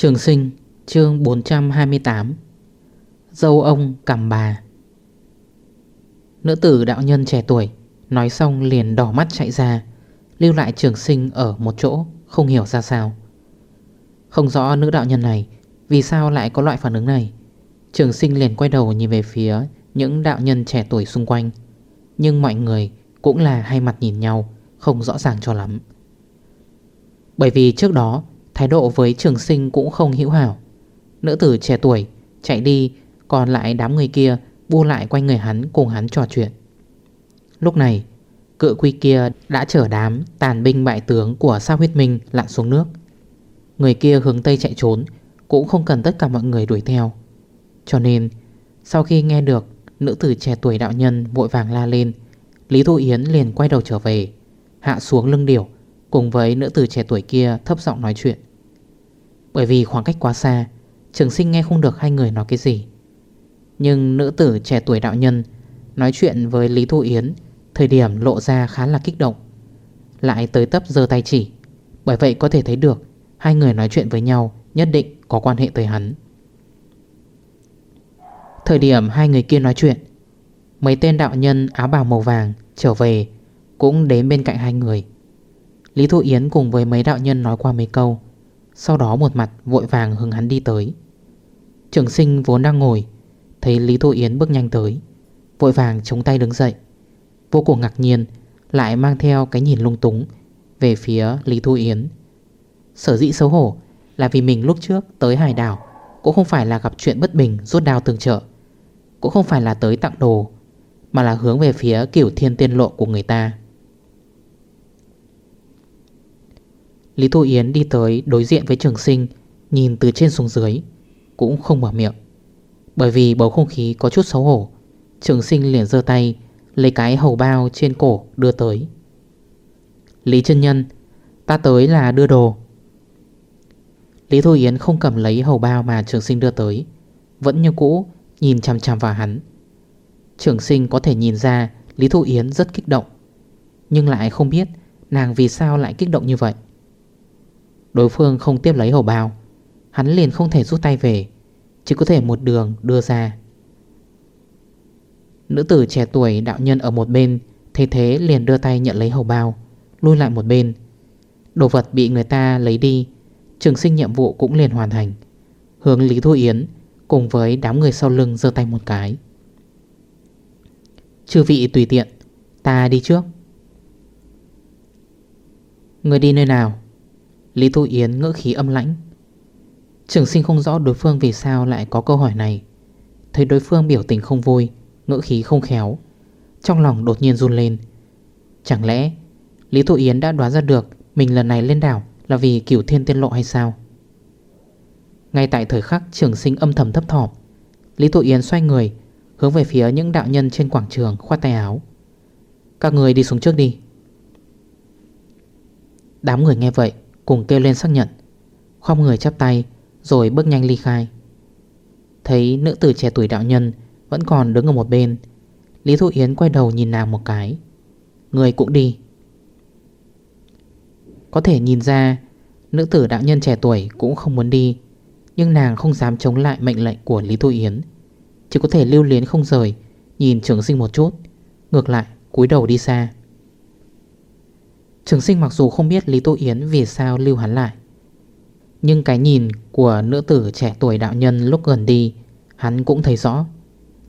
Trường sinh, chương 428 Dâu ông cầm bà. Nữ tử đạo nhân trẻ tuổi, Nói xong liền đỏ mắt chạy ra, Lưu lại trường sinh ở một chỗ, Không hiểu ra sao. Không rõ nữ đạo nhân này, Vì sao lại có loại phản ứng này. Trường sinh liền quay đầu nhìn về phía Những đạo nhân trẻ tuổi xung quanh. Nhưng mọi người cũng là hai mặt nhìn nhau, Không rõ ràng cho lắm. Bởi vì trước đó Thái độ với trường sinh cũng không hữu hảo. Nữ tử trẻ tuổi chạy đi, Còn lại đám người kia bu lại quanh người hắn cùng hắn trò chuyện. Lúc này, Cự quy kia đã chở đám tàn binh bại tướng của sao huyết minh lặn xuống nước. Người kia hướng Tây chạy trốn, Cũng không cần tất cả mọi người đuổi theo. Cho nên, Sau khi nghe được Nữ tử trẻ tuổi đạo nhân vội vàng la lên, Lý Thu Yến liền quay đầu trở về, Hạ xuống lưng điểu, Cùng với nữ tử trẻ tuổi kia thấp giọng nói chuyện. Bởi vì khoảng cách quá xa, Trường sinh nghe không được hai người nói cái gì. Nhưng nữ tử trẻ tuổi đạo nhân Nói chuyện với Lý Thu Yến, Thời điểm lộ ra khá là kích động. Lại tới tấp giơ tay chỉ, Bởi vậy có thể thấy được Hai người nói chuyện với nhau Nhất định có quan hệ tới hắn. Thời điểm hai người kia nói chuyện, Mấy tên đạo nhân áo bào màu vàng Trở về Cũng đến bên cạnh hai người. Lý thu Yến cùng với mấy đạo nhân nói qua mấy câu sau đó một mặt vội vàng hướng hắn đi tới. Trường sinh vốn đang ngồi, Thấy Lý thu Yến bước nhanh tới, Vội vàng chống tay đứng dậy. Vô cùng ngạc nhiên, Lại mang theo cái nhìn lung túng Về phía Lý Thu Yến. Sở dĩ xấu hổ Là vì mình lúc trước tới hải đảo Cũng không phải là gặp chuyện bất bình rút đao tương trợ, Cũng không phải là tới tặng đồ, Mà là hướng về phía kiểu thiên tiên lộ của người ta. Lý Thu Yến đi tới đối diện với trường sinh, Nhìn từ trên xuống dưới, Cũng không mở miệng. Bởi vì bầu không khí có chút xấu hổ, Trường sinh liền dơ tay, Lấy cái hầu bao trên cổ đưa tới. Lý chân nhân, Ta tới là đưa đồ. Lý Thu Yến không cầm lấy hầu bao mà trường sinh đưa tới, Vẫn như cũ Nhìn chằm chằm vào hắn. Trường sinh có thể nhìn ra Lý Thu Yến rất kích động, Nhưng lại không biết Nàng vì sao lại kích động như vậy. Đối phương không tiếp lấy hầu bao. Hắn liền không thể rút tay về, Chỉ có thể một đường đưa ra. Nữ tử trẻ tuổi, đạo nhân ở một bên Thế thế liền đưa tay nhận lấy hầu bao, Lui lại một bên. Đồ vật bị người ta lấy đi, Trường sinh nhiệm vụ cũng liền hoàn thành. Hướng Lý Thu Yến Cùng với đám người sau lưng dơ tay một cái. Chư vị tùy tiện, Ta đi trước. Người đi nơi nào? Lý Thu Yến ngỡ khí âm lãnh. Trường sinh không rõ đối phương vì sao lại có câu hỏi này. Thấy đối phương biểu tình không vui Ngỡ khí không khéo, Trong lòng đột nhiên run lên. Chẳng lẽ Lý Thu Yến đã đoán ra được Mình lần này lên đảo là vì cửu thiên tiên lộ hay sao? Ngay tại thời khắc trường sinh âm thầm thấp thỏm, Lý Thu Yến xoay người, Hướng về phía những đạo nhân trên quảng trường khoát tay áo. Các người đi xuống trước đi. Đám người nghe vậy Cùng kêu lên xác nhận. Không người chắp tay, Rồi bước nhanh ly khai. Thấy nữ tử trẻ tuổi đạo nhân Vẫn còn đứng ở một bên, Lý Thu Yến quay đầu nhìn nàng một cái. Người cũng đi. Có thể nhìn ra, Nữ tử đạo nhân trẻ tuổi cũng không muốn đi, Nhưng nàng không dám chống lại mệnh lệnh của Lý Thu Yến. Chỉ có thể lưu luyến không rời, Nhìn trường sinh một chút, Ngược lại cúi đầu đi xa. Trường sinh mặc dù không biết Lý Tô Yến vì sao lưu hắn lại, Nhưng cái nhìn của nữ tử trẻ tuổi đạo nhân lúc gần đi, Hắn cũng thấy rõ.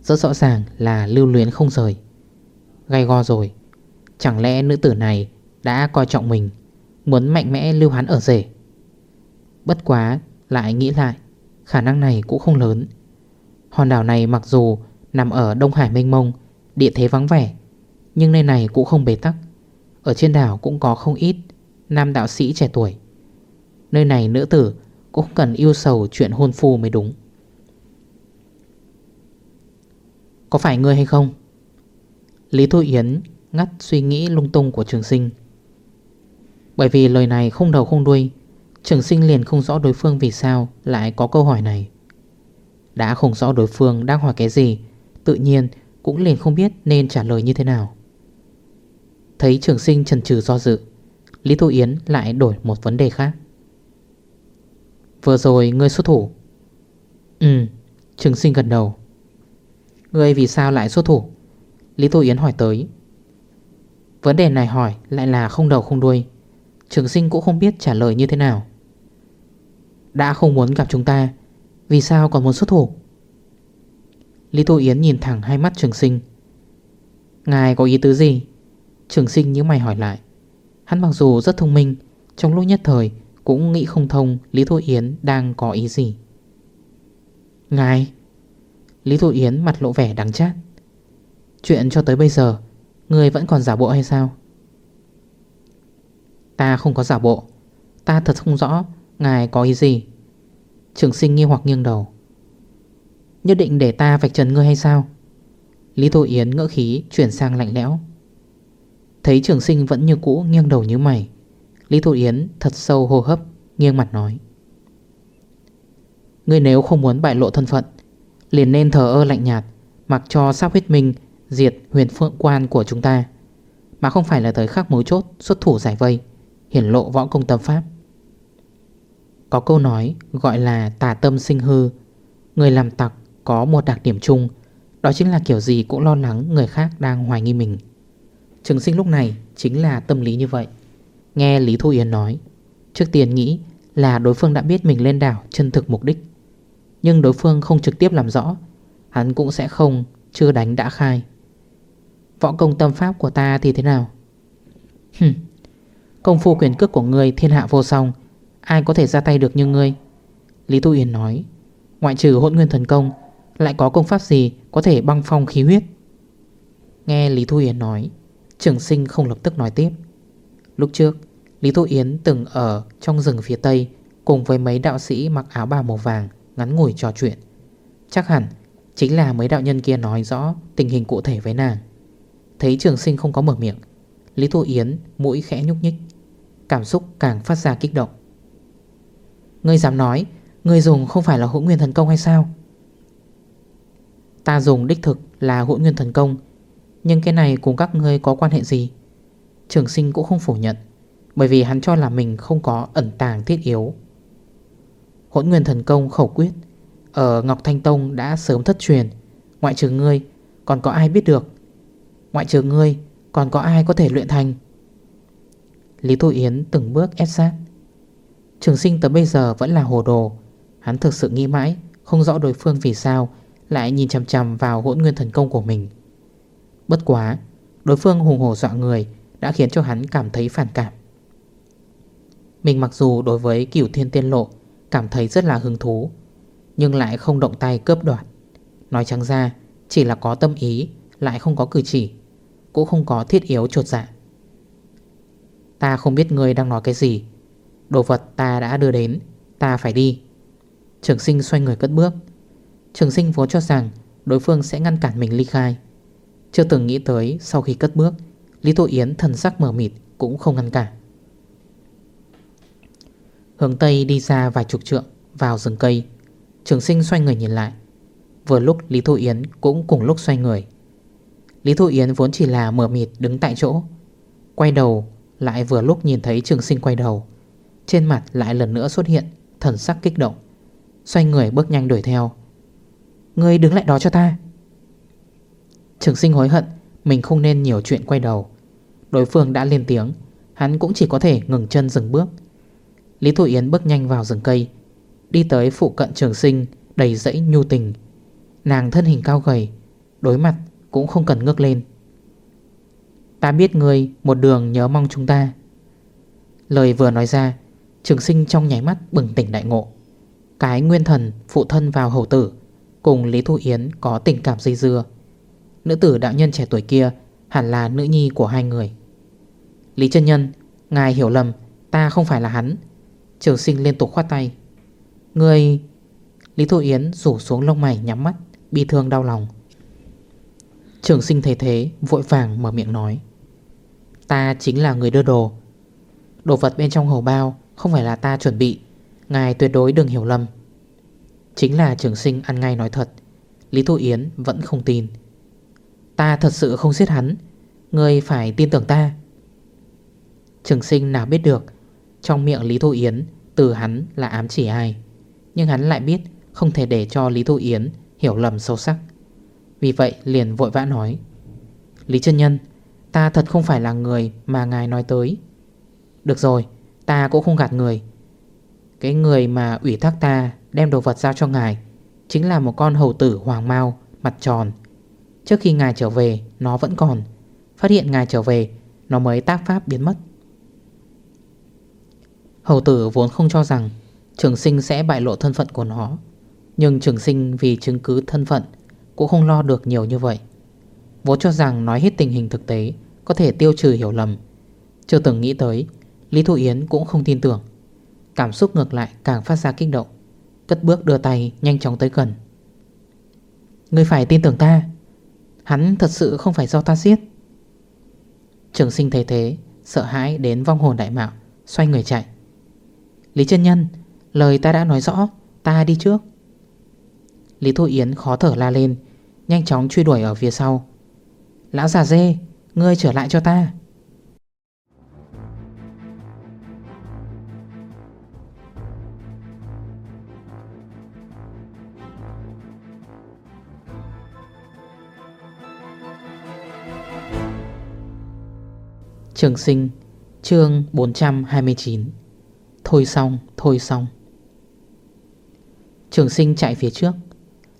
Rất rõ ràng là lưu luyến không rời. Gay go rồi. Chẳng lẽ nữ tử này đã coi trọng mình, Muốn mạnh mẽ lưu hắn ở rể? Bất quá lại nghĩ lại, Khả năng này cũng không lớn. Hòn đảo này mặc dù nằm ở Đông Hải mênh mông, Địa thế vắng vẻ, Nhưng nơi này cũng không bế tắc ở trên đảo cũng có không ít Nam đạo sĩ trẻ tuổi. Nơi này nữ tử cũng cần yêu sầu chuyện hôn phu mới đúng. Có phải ngươi hay không? Lý Thu Yến ngắt suy nghĩ lung tung của trường sinh. Bởi vì lời này không đầu không đuôi, Trường sinh liền không rõ đối phương vì sao lại có câu hỏi này. Đã không rõ đối phương đang hỏi cái gì, Tự nhiên cũng liền không biết nên trả lời như thế nào. Thấy trường sinh trần trừ do dự. Lý Thu Yến lại đổi một vấn đề khác. Vừa rồi ngươi xuất thủ. Ừ Trường sinh gần đầu. Ngươi vì sao lại xuất thủ? Lý Thu Yến hỏi tới. Vấn đề này hỏi lại là không đầu không đuôi. Trường sinh cũng không biết trả lời như thế nào. Đã không muốn gặp chúng ta, Vì sao còn muốn xuất thủ? Lý Thu Yến nhìn thẳng hai mắt trường sinh. Ngài có ý tứ gì? Trường sinh như mày hỏi lại. Hắn mặc dù rất thông minh, Trong lúc nhất thời cũng nghĩ không thông Lý Thu Yến đang có ý gì. Ngài! Lý Thu Yến mặt lộ vẻ đắng chát. Chuyện cho tới bây giờ, Người vẫn còn giả bộ hay sao? Ta không có giả bộ. Ta thật không rõ Ngài có ý gì. Trường sinh nghi hoặc nghiêng đầu. Nhất định để ta vạch trần ngươi hay sao? Lý Thu Yến ngỡ khí chuyển sang lạnh lẽo. Thấy trường sinh vẫn như cũ, nghiêng đầu như mày. Lý Tô Yến thật sâu hô hấp, Nghiêng mặt nói. Ngươi nếu không muốn bại lộ thân phận, Liền nên thờ ơ lạnh nhạt, Mặc cho sắp huyết minh Diệt huyền phượng quan của chúng ta. Mà không phải là thời khắc mối chốt, Xuất thủ giải vây, Hiển lộ võ công tâm pháp. Có câu nói gọi là tà tâm sinh hư. Người làm tặc có một đặc điểm chung, Đó chính là kiểu gì cũng lo lắng người khác đang hoài nghi mình. Trường sinh lúc này chính là tâm lý như vậy. Nghe Lý Thu Yến nói, Trước tiên nghĩ là đối phương đã biết mình lên đảo chân thực mục đích. Nhưng đối phương không trực tiếp làm rõ, Hắn cũng sẽ không, chưa đánh đã khai. Võ công tâm pháp của ta thì thế nào? Hừm, Công phu quyền cước của ngươi thiên hạ vô song, Ai có thể ra tay được như ngươi? Lý Tu Yến nói, Ngoại trừ hỗn nguyên thần công, Lại có công pháp gì có thể băng phong khí huyết? Nghe Lý Thu Yến nói Trường sinh không lập tức nói tiếp. Lúc trước, Lý Thu Yến từng ở trong rừng phía tây Cùng với mấy đạo sĩ mặc áo bào màu vàng Ngắn ngủi trò chuyện. Chắc hẳn chính là mấy đạo nhân kia nói rõ Tình hình cụ thể với nàng. Thấy trường sinh không có mở miệng, Lý Thu Yến mũi khẽ nhúc nhích, Cảm xúc càng phát ra kích động. Ngươi dám nói, Ngươi dùng không phải là hỗn nguyên thần công hay sao? Ta dùng đích thực là hỗn nguyên thần công nhưng cái này cùng các ngươi có quan hệ gì? Trường sinh cũng không phủ nhận, Bởi vì hắn cho là mình không có ẩn tàng thiết yếu. Hỗn nguyên thần công khẩu quyết, Ở Ngọc Thanh Tông đã sớm thất truyền. Ngoại trừ ngươi, Còn có ai biết được? Ngoại trừ ngươi, Còn có ai có thể luyện thành? Lý Thu Yến từng bước ép sát. Trường sinh tới bây giờ vẫn là hồ đồ. Hắn thực sự nghĩ mãi, Không rõ đối phương vì sao Lại nhìn chằm chằm vào hỗn nguyên thần công của mình. Bất quá, Đối phương hùng hổ dọa người Đã khiến cho hắn cảm thấy phản cảm. Mình mặc dù đối với cửu thiên tiên lộ Cảm thấy rất là hứng thú, Nhưng lại không động tay cướp đoạt. Nói trắng ra, Chỉ là có tâm ý, Lại không có cử chỉ, Cũng không có thiết yếu trột dạ. Ta không biết người đang nói cái gì. Đồ vật ta đã đưa đến, Ta phải đi. Trường sinh xoay người cất bước. Trường sinh vốn cho rằng đối phương sẽ ngăn cản mình ly khai. Chưa từng nghĩ tới, sau khi cất bước, Lý Tô Yến thần sắc mở mịt cũng không ngăn cản. Hướng Tây đi ra vài chục trượng, vào rừng cây. Trường sinh xoay người nhìn lại. Vừa lúc Lý Thu Yến cũng cùng lúc xoay người. Lý Thu Yến vốn chỉ là mở mịt đứng tại chỗ. Quay đầu, lại vừa lúc nhìn thấy trường sinh quay đầu. Trên mặt lại lần nữa xuất hiện Thần sắc kích động. Xoay người bước nhanh đuổi theo. Ngươi đứng lại đó cho ta. Trường sinh hối hận, Mình không nên nhiều chuyện quay đầu. Đối phương đã lên tiếng, Hắn cũng chỉ có thể ngừng chân dừng bước. Lý Thụ Yến bước nhanh vào rừng cây, Đi tới phụ cận trường sinh, Đầy dãy nhu tình. Nàng thân hình cao gầy, Đối mặt cũng không cần ngước lên. Ta biết người một đường nhớ mong chúng ta. Lời vừa nói ra, Trường sinh trong nháy mắt bừng tỉnh đại ngộ. Cái nguyên thần phụ thân vào hầu tử, Cùng Lý Thu Yến có tình cảm dây dưa. Nữ tử đạo nhân trẻ tuổi kia Hẳn là nữ nhi của hai người. Lý chân Nhân, Ngài hiểu lầm, Ta không phải là hắn. Trường sinh liên tục khoát tay. Người Lý Thu Yến rủ xuống lông mày nhắm mắt, Bi thương đau lòng. Trường sinh thấy thế, Vội vàng mở miệng nói. Ta chính là người đưa đồ. Đồ vật bên trong hầu bao Không phải là ta chuẩn bị. Ngài tuyệt đối đừng hiểu lầm. Chính là trường sinh ăn ngay nói thật. Lý Thu Yến vẫn không tin. Ta thật sự không giết hắn. Ngươi phải tin tưởng ta. Trường sinh nào biết được, Trong miệng Lý Thu Yến, Từ hắn là ám chỉ ai. Nhưng hắn lại biết, không thể để cho Lý Thu Yến Hiểu lầm sâu sắc. Vì vậy liền vội vã nói, Lý chân Nhân, Ta thật không phải là người mà ngài nói tới. Được rồi, Ta cũng không gạt người. Cái người mà ủy thác ta Đem đồ vật giao cho ngài Chính là một con hầu tử hoàng mau, Mặt tròn Trước khi ngài trở về, nó vẫn còn. Phát hiện ngài trở về, Nó mới tác pháp biến mất. Hầu tử vốn không cho rằng Trường sinh sẽ bại lộ thân phận của nó. Nhưng trường sinh vì chứng cứ thân phận Cũng không lo được nhiều như vậy. Vốn cho rằng nói hết tình hình thực tế Có thể tiêu trừ hiểu lầm. Chưa từng nghĩ tới, Lý Thu Yến cũng không tin tưởng. Cảm xúc ngược lại càng phát ra kích động. Cất bước đưa tay nhanh chóng tới gần. Ngươi phải tin tưởng ta. Hắn thật sự không phải do ta giết. Trường sinh thấy thế, Sợ hãi đến vong hồn đại mạo, Xoay người chạy. Lý chân nhân, Lời ta đã nói rõ, Ta đi trước. Lý Thu Yến khó thở la lên, Nhanh chóng truy đuổi ở phía sau. Lão già dê, Ngươi trở lại cho ta. Trường sinh chương 429 Thôi xong, thôi xong. Trường sinh chạy phía trước.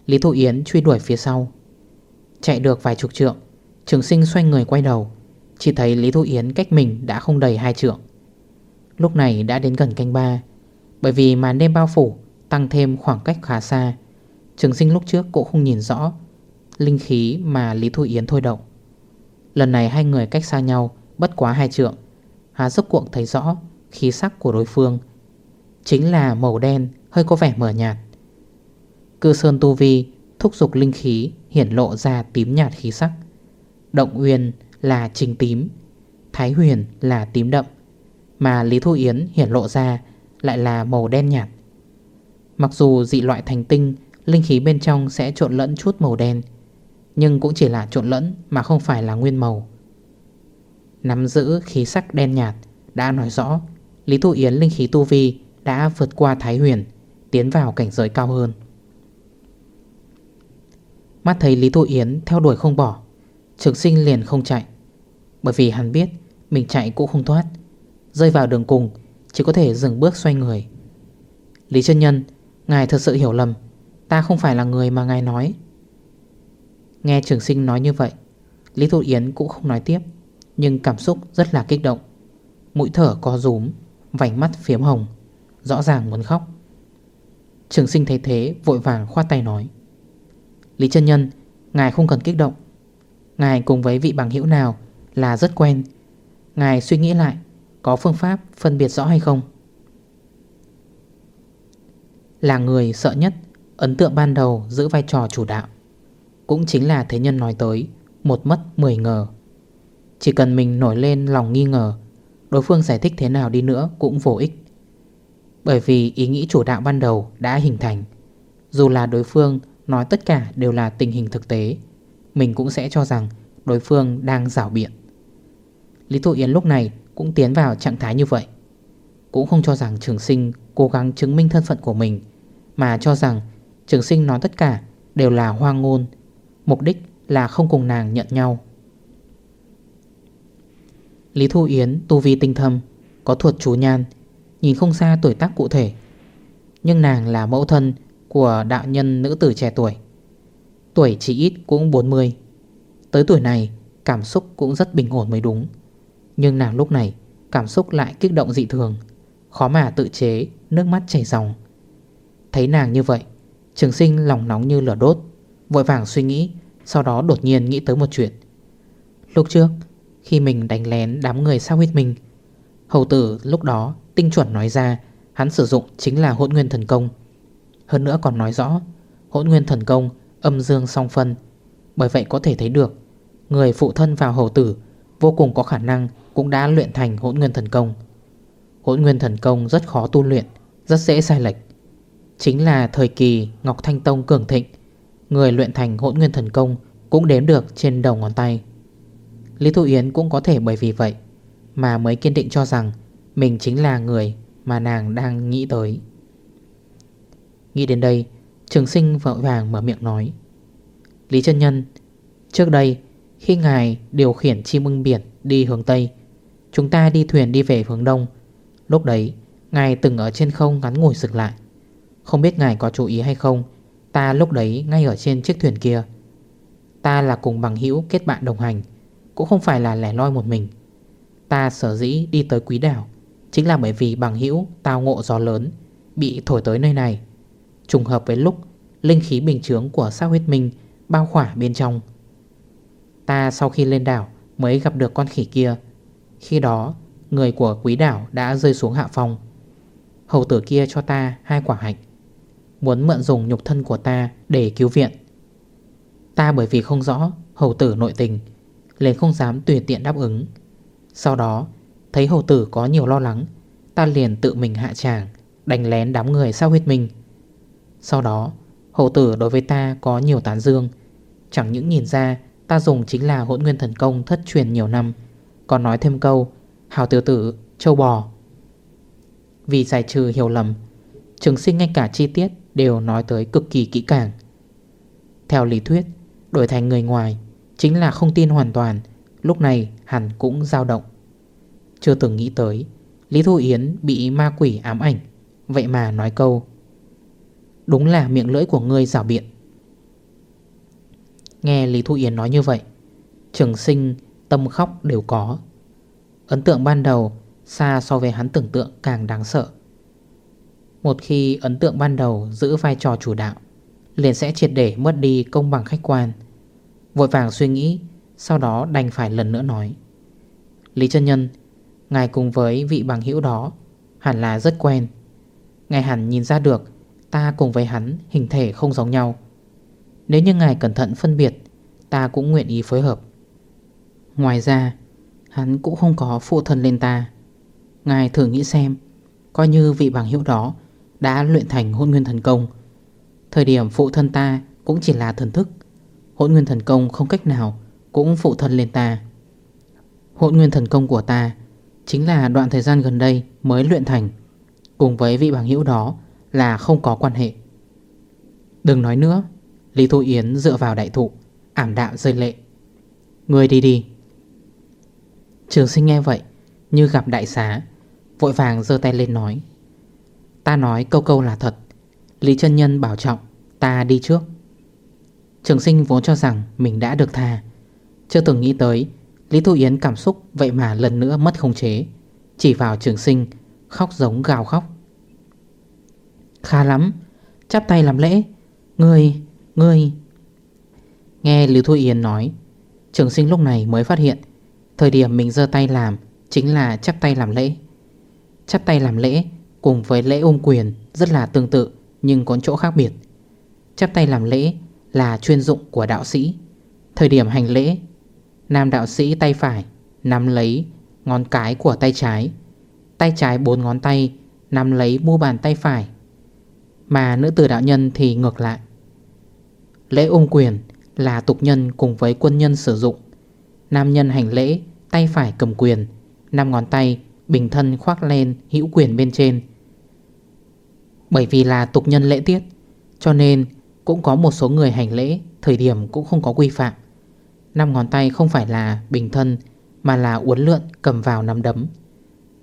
Lý Thụ Yến truy đuổi phía sau. Chạy được vài chục trượng Trường sinh xoay người quay đầu. Chỉ thấy Lý Thụ Yến cách mình đã không đầy hai trượng. Lúc này đã đến gần canh ba Bởi vì màn đêm bao phủ Tăng thêm khoảng cách khá xa. Trường sinh lúc trước cũng không nhìn rõ Linh khí mà Lý Thụ Yến thôi động. Lần này hai người cách xa nhau Bất quá hai trượng Hà dốc cuộn thấy rõ khí sắc của đối phương. Chính là màu đen, hơi có vẻ mờ nhạt. Cư sơn tu vi thúc dục linh khí hiển lộ ra tím nhạt khí sắc. Động uyên là trình tím, Thái huyền là tím đậm, Mà Lý Thu Yến hiển lộ ra lại là màu đen nhạt. Mặc dù dị loại thành tinh, Linh khí bên trong sẽ trộn lẫn chút màu đen, Nhưng cũng chỉ là trộn lẫn mà không phải là nguyên màu. Nắm giữ khí sắc đen nhạt, Đã nói rõ, Lý Thụ Yến linh khí tu vi Đã vượt qua Thái Huyền, Tiến vào cảnh giới cao hơn. Mắt thấy Lý Thụ Yến theo đuổi không bỏ, Trường sinh liền không chạy, Bởi vì hắn biết Mình chạy cũng không thoát. Rơi vào đường cùng, Chỉ có thể dừng bước xoay người. Lý chân nhân, Ngài thật sự hiểu lầm, Ta không phải là người mà ngài nói. Nghe trường sinh nói như vậy, Lý Thụ Yến cũng không nói tiếp nhưng cảm xúc rất là kích động. Mũi thở co rúm, Vành mắt phiếm hồng, Rõ ràng muốn khóc. Trường sinh thấy thế, vội vàng khoát tay nói, Lý chân nhân, Ngài không cần kích động. Ngài cùng với vị bằng hữu nào là rất quen. Ngài suy nghĩ lại, Có phương pháp phân biệt rõ hay không? Là người sợ nhất, Ấn tượng ban đầu giữ vai trò chủ đạo. Cũng chính là thế nhân nói tới, Một mất 10 ngờ chỉ cần mình nổi lên lòng nghi ngờ, Đối phương giải thích thế nào đi nữa cũng vô ích. Bởi vì ý nghĩ chủ đạo ban đầu đã hình thành. Dù là đối phương nói tất cả đều là tình hình thực tế, Mình cũng sẽ cho rằng đối phương đang rảo biện. Lý Thụ Yến lúc này cũng tiến vào trạng thái như vậy. Cũng không cho rằng trường sinh cố gắng chứng minh thân phận của mình, Mà cho rằng trường sinh nói tất cả đều là hoang ngôn, Mục đích là không cùng nàng nhận nhau. Lý Thu Yến tu vi tinh thâm, Có thuật chú nhan, Nhìn không xa tuổi tác cụ thể. Nhưng nàng là mẫu thân Của đạo nhân nữ tử trẻ tuổi. Tuổi chỉ ít cũng 40 Tới tuổi này, Cảm xúc cũng rất bình ổn mới đúng. Nhưng nàng lúc này, Cảm xúc lại kích động dị thường, Khó mà tự chế, Nước mắt chảy dòng. Thấy nàng như vậy, Trường sinh lòng nóng như lửa đốt, Vội vàng suy nghĩ, Sau đó đột nhiên nghĩ tới một chuyện. Lúc trước khi mình đánh lén đám người sao huyết mình. Hầu tử lúc đó tinh chuẩn nói ra, Hắn sử dụng chính là hỗn nguyên thần công. Hơn nữa còn nói rõ, Hỗn nguyên thần công, âm dương song phân. Bởi vậy có thể thấy được, Người phụ thân vào hầu tử Vô cùng có khả năng cũng đã luyện thành hỗn nguyên thần công. Hỗn nguyên thần công rất khó tu luyện, Rất dễ sai lệch. Chính là thời kỳ Ngọc Thanh Tông cường thịnh, Người luyện thành hỗn nguyên thần công Cũng đếm được trên đầu ngón tay. Lý Thu Yến cũng có thể bởi vì vậy Mà mới kiên định cho rằng Mình chính là người mà nàng đang nghĩ tới. Nghĩ đến đây, Trường sinh vội vàng mở miệng nói, Lý chân Nhân, Trước đây khi ngài điều khiển chim ưng biển đi hướng Tây, Chúng ta đi thuyền đi về hướng Đông. Lúc đấy, Ngài từng ở trên không ngắn ngồi dừng lại. Không biết ngài có chú ý hay không, Ta lúc đấy ngay ở trên chiếc thuyền kia. Ta là cùng bằng hữu kết bạn đồng hành cũng không phải là lẻ loi một mình. Ta sở dĩ đi tới quý đảo Chính là bởi vì bằng hữu tao ngộ gió lớn Bị thổi tới nơi này. Trùng hợp với lúc Linh khí bình chướng của sao huyết minh Bao khỏa bên trong. Ta sau khi lên đảo Mới gặp được con khỉ kia. Khi đó, người của quý đảo đã rơi xuống hạ phong. Hầu tử kia cho ta hai quả hạnh Muốn mượn dùng nhục thân của ta để cứu viện. Ta bởi vì không rõ hầu tử nội tình liền không dám tùy tiện đáp ứng. Sau đó Thấy hầu tử có nhiều lo lắng Ta liền tự mình hạ tràng Đánh lén đám người sau huyết mình. Sau đó hầu tử đối với ta có nhiều tán dương. Chẳng những nhìn ra Ta dùng chính là hỗn nguyên thần công thất truyền nhiều năm Còn nói thêm câu Hào tiểu tử, châu bò. Vì giải trừ hiểu lầm Trường sinh ngay cả chi tiết Đều nói tới cực kỳ kỹ càng. Theo lý thuyết Đổi thành người ngoài Chính là không tin hoàn toàn, Lúc này hẳn cũng dao động. Chưa từng nghĩ tới, Lý Thu Yến bị ma quỷ ám ảnh, Vậy mà nói câu, Đúng là miệng lưỡi của ngươi rào biện. Nghe Lý Thu Yến nói như vậy, Trường sinh tâm khóc đều có. Ấn tượng ban đầu Xa so với hắn tưởng tượng càng đáng sợ. Một khi ấn tượng ban đầu Giữ vai trò chủ đạo, Liền sẽ triệt để mất đi công bằng khách quan Vội vàng suy nghĩ, Sau đó đành phải lần nữa nói. Lý chân Nhân, Ngài cùng với vị bằng hữu đó Hẳn là rất quen. Ngài hẳn nhìn ra được Ta cùng với hắn hình thể không giống nhau. Nếu như ngài cẩn thận phân biệt, Ta cũng nguyện ý phối hợp. Ngoài ra, Hắn cũng không có phụ thân lên ta. Ngài thử nghĩ xem, Coi như vị bằng hữu đó Đã luyện thành hôn nguyên thần công, Thời điểm phụ thân ta cũng chỉ là thần thức Hỗn nguyên thần công không cách nào Cũng phụ thân lên ta. Hỗn nguyên thần công của ta Chính là đoạn thời gian gần đây mới luyện thành, Cùng với vị bằng hữu đó Là không có quan hệ. Đừng nói nữa, Lý Thu Yến dựa vào đại thụ, Ảm đạm rơi lệ. Người đi đi. Trường sinh nghe vậy, Như gặp đại xá, Vội vàng dơ tay lên nói. Ta nói câu câu là thật, Lý chân Nhân bảo trọng, Ta đi trước. Trường sinh vốn cho rằng mình đã được tha. Chưa từng nghĩ tới Lý Thu Yến cảm xúc vậy mà lần nữa mất khống chế. Chỉ vào trường sinh Khóc giống gào khóc. Khá lắm Chắp tay làm lễ. Ngươi, ngươi. Nghe Lý Thu Yến nói Trường sinh lúc này mới phát hiện Thời điểm mình dơ tay làm Chính là chắp tay làm lễ. Chắp tay làm lễ cùng với lễ ôm quyền Rất là tương tự nhưng có chỗ khác biệt. Chắp tay làm lễ là chuyên dụng của đạo sĩ. Thời điểm hành lễ, Nam đạo sĩ tay phải Nắm lấy ngón cái của tay trái Tay trái bốn ngón tay Nắm lấy mu bàn tay phải, Mà nữ tử đạo nhân thì ngược lại. Lễ ôm quyền là tục nhân cùng với quân nhân sử dụng. Nam nhân hành lễ Tay phải cầm quyền, năm ngón tay bình thân khoác lên hữu quyền bên trên. Bởi vì là tục nhân lễ tiết, Cho nên cũng có một số người hành lễ, Thời điểm cũng không có quy phạm. Năm ngón tay không phải là bình thân, Mà là uốn lượn cầm vào nắm đấm.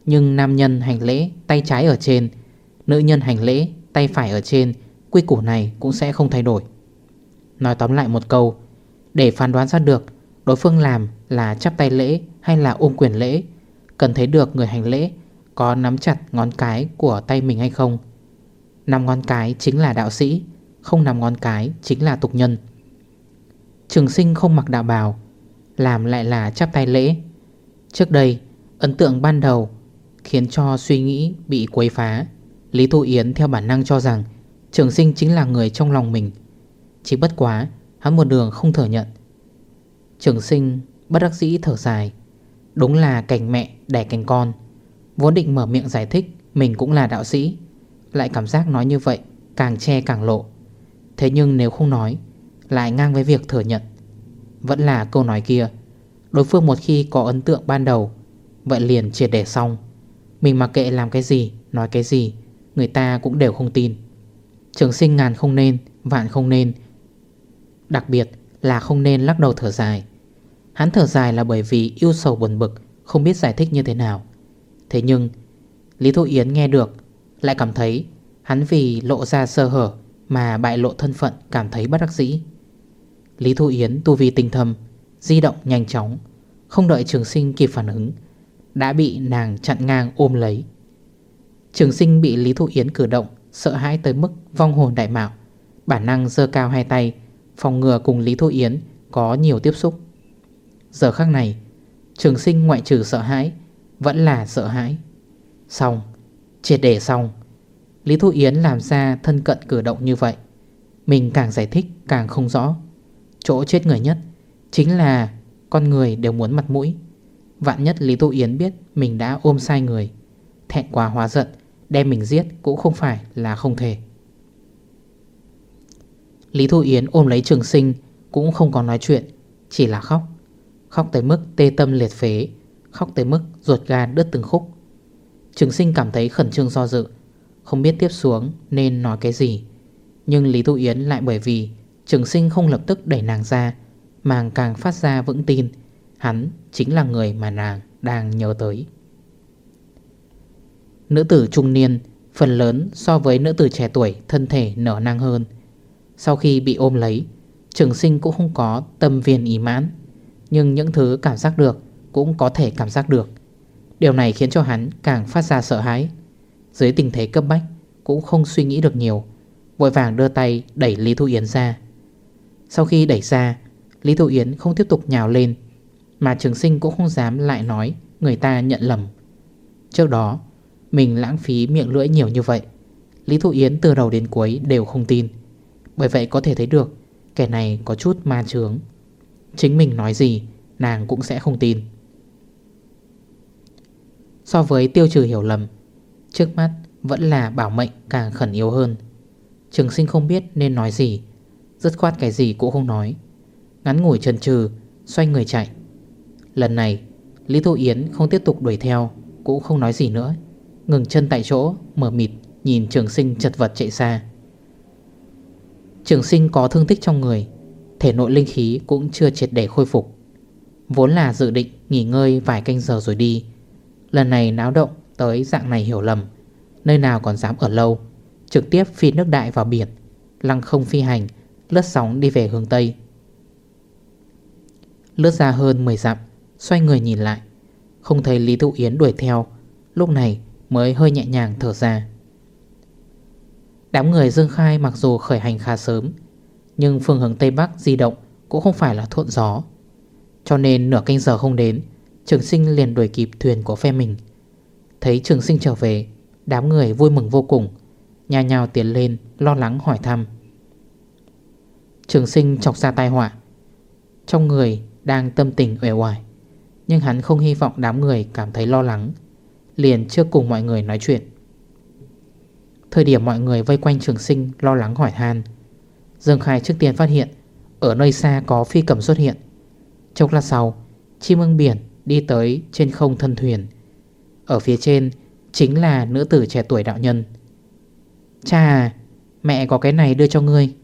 Nhưng nam nhân hành lễ, tay trái ở trên, Nữ nhân hành lễ, tay phải ở trên, Quy củ này cũng sẽ không thay đổi. Nói tóm lại một câu, Để phán đoán ra được Đối phương làm là chắp tay lễ hay là ôm quyền lễ, Cần thấy được người hành lễ có nắm chặt ngón cái của tay mình hay không. Năm ngón cái chính là đạo sĩ không nằm ngón cái chính là tục nhân. Trường sinh không mặc đạo bào, Làm lại là chắp tay lễ. Trước đây, ấn tượng ban đầu Khiến cho suy nghĩ bị quấy phá. Lý Thu Yến theo bản năng cho rằng Trường sinh chính là người trong lòng mình. Chỉ bất quá, Hắn một đường không thừa nhận. Trường sinh bất đắc dĩ thở dài, Đúng là cảnh mẹ đẻ cảnh con. Vốn định mở miệng giải thích Mình cũng là đạo sĩ, Lại cảm giác nói như vậy Càng che càng lộ. Thế nhưng nếu không nói, Lại ngang với việc thừa nhận. Vẫn là câu nói kia, Đối phương một khi có ấn tượng ban đầu, Vậy liền triệt để xong. Mình mặc kệ làm cái gì, Nói cái gì, Người ta cũng đều không tin. Trường sinh ngàn không nên, Vạn không nên. Đặc biệt là không nên lắc đầu thở dài. Hắn thở dài là bởi vì yêu sầu buồn bực, Không biết giải thích như thế nào. Thế nhưng, Lý Thu Yến nghe được, Lại cảm thấy hắn vì lộ ra sơ hở mà bại lộ thân phận cảm thấy bất đắc dĩ. Lý Thu Yến tu vi tinh thầm Di động nhanh chóng, Không đợi trường sinh kịp phản ứng, Đã bị nàng chặn ngang ôm lấy. Trường sinh bị Lý Thu Yến cử động, Sợ hãi tới mức vong hồn đại mạo, Bản năng dơ cao hai tay, Phòng ngừa cùng Lý Thu Yến Có nhiều tiếp xúc. Giờ khắc này, Trường sinh ngoại trừ sợ hãi, Vẫn là sợ hãi. Xong, Triệt để xong Lý Thu Yến làm ra thân cận cử động như vậy. Mình càng giải thích càng không rõ. Chỗ chết người nhất Chính là con người đều muốn mặt mũi. Vạn nhất Lý Thu Yến biết Mình đã ôm sai người, Thẹn quá hóa giận, Đem mình giết cũng không phải là không thể. Lý Thu Yến ôm lấy trường sinh Cũng không có nói chuyện, Chỉ là khóc. Khóc tới mức tê tâm liệt phế, Khóc tới mức ruột gan đứt từng khúc. Trường sinh cảm thấy khẩn trương do dự không biết tiếp xuống nên nói cái gì. Nhưng Lý Thu Yến lại bởi vì Trường sinh không lập tức đẩy nàng ra, mà càng phát ra vững tin, Hắn chính là người mà nàng đang nhớ tới. Nữ tử trung niên, Phần lớn so với nữ tử trẻ tuổi, Thân thể nở năng hơn. Sau khi bị ôm lấy, Trường sinh cũng không có tâm viên ý mãn, Nhưng những thứ cảm giác được Cũng có thể cảm giác được. Điều này khiến cho hắn càng phát ra sợ hãi. Dưới tình thế cấp bách, Cũng không suy nghĩ được nhiều. Vội vàng đưa tay đẩy Lý Thu Yến ra. Sau khi đẩy ra, Lý Thu Yến không tiếp tục nhào lên, Mà trường sinh cũng không dám lại nói Người ta nhận lầm. Trước đó, mình lãng phí miệng lưỡi nhiều như vậy, Lý Thu Yến từ đầu đến cuối đều không tin. Bởi vậy có thể thấy được, Kẻ này có chút ma trướng Chính mình nói gì, Nàng cũng sẽ không tin. So với tiêu trừ hiểu lầm Trước mắt, vẫn là bảo mệnh càng khẩn yếu hơn. Trường sinh không biết nên nói gì. Rất khoát cái gì cũng không nói. Ngắn ngủi trần trừ Xoay người chạy. Lần này, Lý Thu Yến không tiếp tục đuổi theo, Cũng không nói gì nữa. Ngừng chân tại chỗ, Mở mịt, nhìn trường sinh chật vật chạy xa. Trường sinh có thương tích trong người, Thể nội linh khí cũng chưa triệt để khôi phục. Vốn là dự định nghỉ ngơi vài canh giờ rồi đi. Lần này náo động tới dạng này hiểu lầm. Nơi nào còn dám ở lâu, Trực tiếp phi nước đại vào biển, Lăng không phi hành, Lướt sóng đi về hướng Tây. Lướt ra hơn 10 dặm, Xoay người nhìn lại. Không thấy Lý Thụ Yến đuổi theo, Lúc này mới hơi nhẹ nhàng thở ra. Đám người Dương Khai mặc dù khởi hành khá sớm, Nhưng phương hướng Tây Bắc di động cũng không phải là thuận gió. Cho nên nửa canh giờ không đến, Trường sinh liền đuổi kịp thuyền của phe mình. Thấy trường sinh trở về, Đám người vui mừng vô cùng Nhà nhào tiến lên lo lắng hỏi thăm. Trường sinh chọc ra tai họa. Trong người đang tâm tình uể oải, Nhưng hắn không hy vọng đám người cảm thấy lo lắng, Liền chưa cùng mọi người nói chuyện. Thời điểm mọi người vây quanh trường sinh Lo lắng hỏi han, Dương Khai trước tiên phát hiện Ở nơi xa có phi cầm xuất hiện. Chốc lát sau, Chim ưng biển đi tới trên không thân thuyền. Ở phía trên Chính là nữ tử trẻ tuổi đạo nhân. Cha à Mẹ có cái này đưa cho ngươi.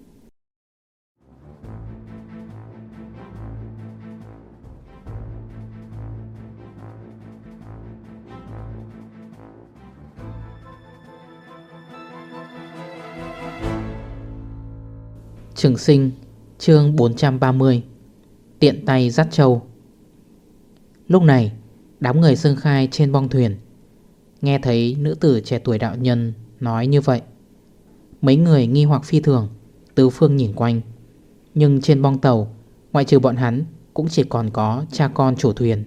Trường sinh, chương 430 Tiện tay dắt châu Lúc này Đám người sương khai trên bong thuyền. Nghe thấy nữ tử trẻ tuổi đạo nhân Nói như vậy, Mấy người nghi hoặc phi thường, Tứ phương nhìn quanh. Nhưng trên bong tàu, Ngoại trừ bọn hắn, Cũng chỉ còn có cha con chủ thuyền.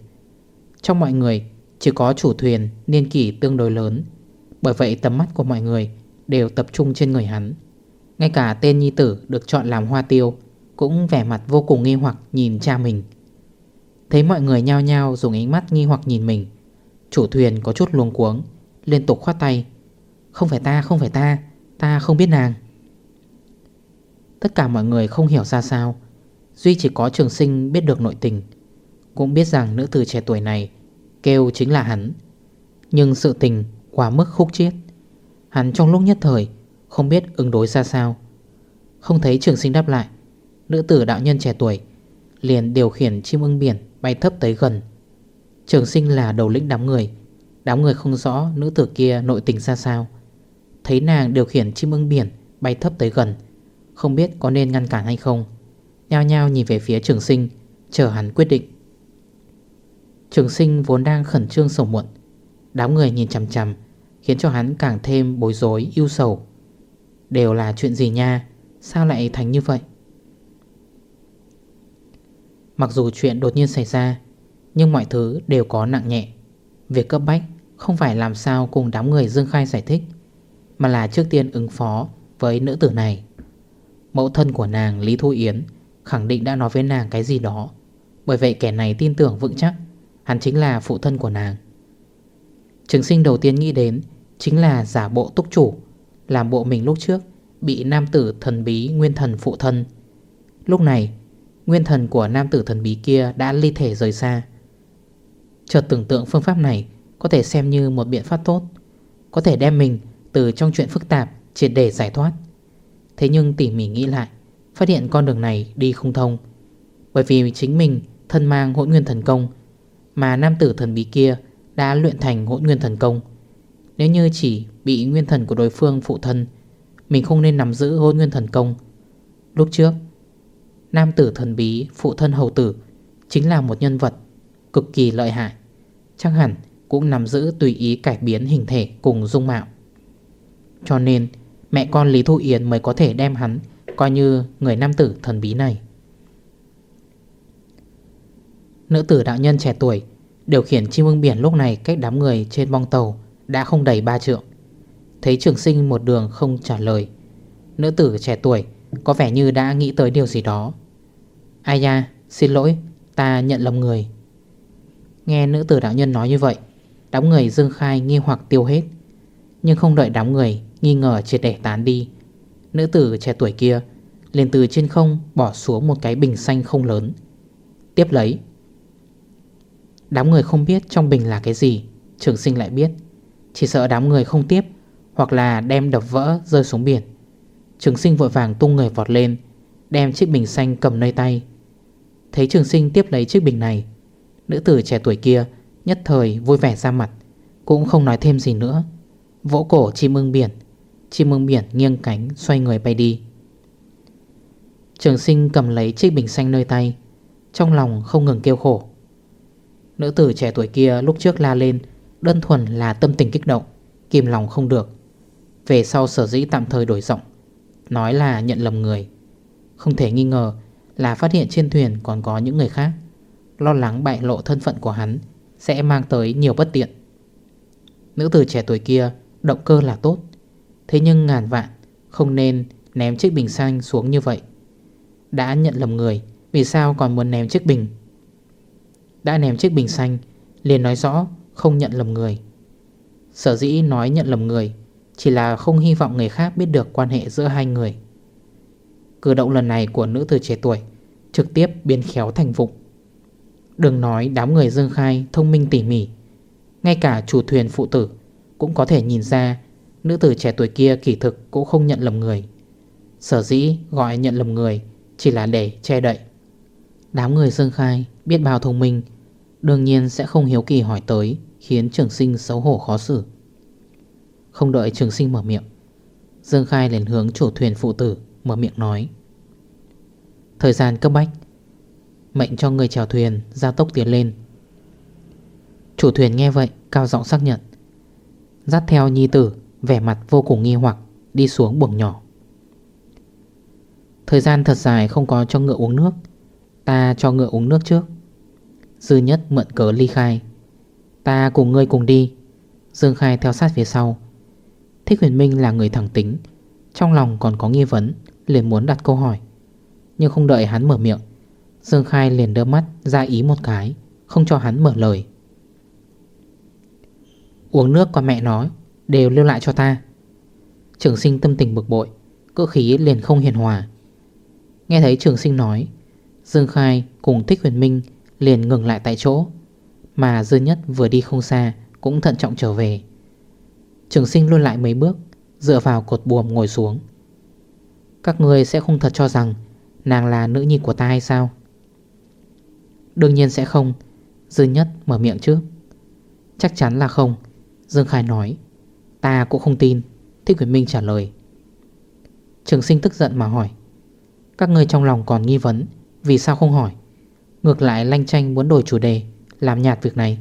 Trong mọi người, Chỉ có chủ thuyền niên kỷ tương đối lớn, Bởi vậy tầm mắt của mọi người đều tập trung trên người hắn. Ngay cả tên nhi tử được chọn làm hoa tiêu Cũng vẻ mặt vô cùng nghi hoặc nhìn cha mình. Thấy mọi người nhao nhao dùng ánh mắt nghi hoặc nhìn mình. Chủ thuyền có chút luống cuống Liên tục khoát tay. Không phải ta, không phải ta Ta không biết nàng. Tất cả mọi người không hiểu ra sao. Duy chỉ có trường sinh biết được nội tình. Cũng biết rằng nữ tử trẻ tuổi này Kêu chính là hắn. Nhưng sự tình quá mức khúc chiết. Hắn trong lúc nhất thời Không biết ứng đối ra sao. Không thấy trường sinh đáp lại Nữ tử đạo nhân trẻ tuổi Liền điều khiển chim ưng biển bay thấp tới gần. Trường sinh là đầu lĩnh đám người. Đám người không rõ nữ tử kia nội tình ra sao. Thấy nàng điều khiển chim ưng biển, Bay thấp tới gần. Không biết có nên ngăn cản hay không. Nhao nhao nhìn về phía trường sinh, Chờ hắn quyết định. Trường sinh vốn đang khẩn trương sầu muộn. Đám người nhìn chằm chằm, Khiến cho hắn càng thêm bối rối yêu sầu. Đều là chuyện gì nha? Sao lại thành như vậy? Mặc dù chuyện đột nhiên xảy ra, Nhưng mọi thứ đều có nặng nhẹ. Việc cấp bách không phải làm sao cùng đám người Dương Khai giải thích, Mà là trước tiên ứng phó với nữ tử này. Mẫu thân của nàng Lý Thu Yến Khẳng định đã nói với nàng cái gì đó, Bởi vậy kẻ này tin tưởng vững chắc, Hắn chính là phụ thân của nàng. Trường sinh đầu tiên nghĩ đến Chính là giả bộ túc chủ, Làm bộ mình lúc trước Bị nam tử thần bí nguyên thần phụ thân. Lúc này Nguyên thần của nam tử thần bí kia đã ly thể rời xa. Chợt tưởng tượng phương pháp này Có thể xem như một biện pháp tốt, Có thể đem mình từ trong chuyện phức tạp Triệt để giải thoát. Thế nhưng tỉ mỉ nghĩ lại, Phát hiện con đường này đi không thông. Bởi vì chính mình thân mang hỗn nguyên thần công Mà nam tử thần bí kia Đã luyện thành hỗn nguyên thần công. Nếu như chỉ bị nguyên thần của đối phương phụ thân, Mình không nên nắm giữ hỗn nguyên thần công. Lúc trước Nam tử thần bí, phụ thân hầu tử, Chính là một nhân vật Cực kỳ lợi hại. Chắc hẳn cũng nắm giữ tùy ý cải biến hình thể cùng dung mạo. Cho nên, mẹ con Lý Thu Yến mới có thể đem hắn Coi như người nam tử thần bí này. Nữ tử đạo nhân trẻ tuổi Điều khiển chim ưng biển lúc này cách đám người trên bong tàu Đã không đầy ba trượng. Thấy trường sinh một đường không trả lời, Nữ tử trẻ tuổi có vẻ như đã nghĩ tới điều gì đó. Ai da, xin lỗi, Ta nhận lầm người. Nghe nữ tử đạo nhân nói như vậy, Đám người dương khai nghi hoặc tiêu hết. Nhưng không đợi đám người nghi ngờ triệt để tán đi, Nữ tử trẻ tuổi kia liền từ trên không bỏ xuống một cái bình xanh không lớn. Tiếp lấy, Đám người không biết trong bình là cái gì, Trường sinh lại biết. Chỉ sợ đám người không tiếp Hoặc là đem đập vỡ rơi xuống biển. Trường sinh vội vàng tung người vọt lên, Đem chiếc bình xanh cầm nơi tay. Thấy trường sinh tiếp lấy chiếc bình này, Nữ tử trẻ tuổi kia Nhất thời vui vẻ ra mặt, Cũng không nói thêm gì nữa. Vỗ cổ chim ưng biển, Chim ưng biển nghiêng cánh xoay người bay đi. Trường sinh cầm lấy chiếc bình xanh nơi tay, Trong lòng không ngừng kêu khổ. Nữ tử trẻ tuổi kia lúc trước la lên, Đơn thuần là tâm tình kích động, Kìm lòng không được. Về sau sở dĩ tạm thời đổi giọng Nói là nhận lầm người. Không thể nghi ngờ là phát hiện trên thuyền còn có những người khác. Lo lắng bại lộ thân phận của hắn Sẽ mang tới nhiều bất tiện. Nữ tử trẻ tuổi kia Động cơ là tốt, Thế nhưng ngàn vạn Không nên ném chiếc bình xanh xuống như vậy. Đã nhận lầm người, Vì sao còn muốn ném chiếc bình? Đã ném chiếc bình xanh liền nói rõ không nhận lầm người. Sở dĩ nói nhận lầm người chỉ là không hy vọng người khác biết được quan hệ giữa hai người. Cử động lần này của nữ tử trẻ tuổi Trực tiếp biến khéo thành vụng. Đừng nói đám người dương khai thông minh tỉ mỉ, Ngay cả chủ thuyền phụ tử Cũng có thể nhìn ra Nữ tử trẻ tuổi kia kỳ thực cũng không nhận lầm người. Sở dĩ gọi nhận lầm người Chỉ là để che đậy. Đám người dương khai biết bao thông minh, Đương nhiên sẽ không hiếu kỳ hỏi tới, Khiến trường sinh xấu hổ khó xử. Không đợi trường sinh mở miệng, Dương Khai liền hướng chủ thuyền phụ tử Mở miệng nói. Thời gian cấp bách, Mệnh cho người chèo thuyền ra tốc tiến lên. Chủ thuyền nghe vậy Cao giọng xác nhận, Dắt theo nhi tử, Vẻ mặt vô cùng nghi hoặc, Đi xuống buồng nhỏ. Thời gian thật dài không có cho ngựa uống nước, Ta cho ngựa uống nước trước. Dư nhất mượn cớ ly khai. Ta cùng ngươi cùng đi, Dương Khai theo sát phía sau. Thích huyền minh là người thẳng tính, Trong lòng còn có nghi vấn, Liền muốn đặt câu hỏi. Nhưng không đợi hắn mở miệng, Dương Khai liền đưa mắt ra ý một cái, Không cho hắn mở lời. Uống nước con mẹ nói Đều lưu lại cho ta. Trường sinh tâm tình bực bội Cỡ khí liền không hiền hòa. Nghe thấy trường sinh nói, Dương Khai cùng Thích Huyền Minh liền ngừng lại tại chỗ, Mà Dương Nhất vừa đi không xa Cũng thận trọng trở về. Trường sinh luôn lại mấy bước, Dựa vào cột buồm ngồi xuống. Các người sẽ không thật cho rằng Nàng là nữ nhi của ta hay sao? Đương nhiên sẽ không Dương Nhất mở miệng trước. Chắc chắn là không, Dương Khai nói. Ta cũng không tin, Thích Quyền Minh trả lời. Trường sinh tức giận mà hỏi. Các người trong lòng còn nghi vấn, Vì sao không hỏi? Ngược lại lanh tranh muốn đổi chủ đề, Làm nhạt việc này.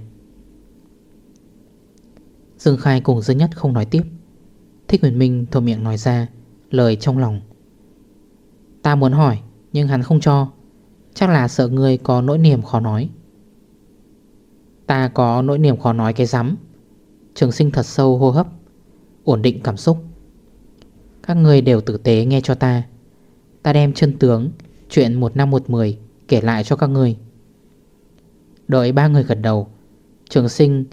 Dương Khai cùng Dương Nhất không nói tiếp. Thích Huyền Minh thổ miệng nói ra, Lời trong lòng. Ta muốn hỏi, nhưng hắn không cho. Chắc là sợ người có nỗi niềm khó nói. Ta có nỗi niềm khó nói cái rắm. Trường sinh thật sâu hô hấp, Ổn định cảm xúc. Các người đều tử tế nghe cho ta. Ta đem chân tướng, Chuyện một năm một mười Kể lại cho các người Đợi ba người gật đầu, Trường sinh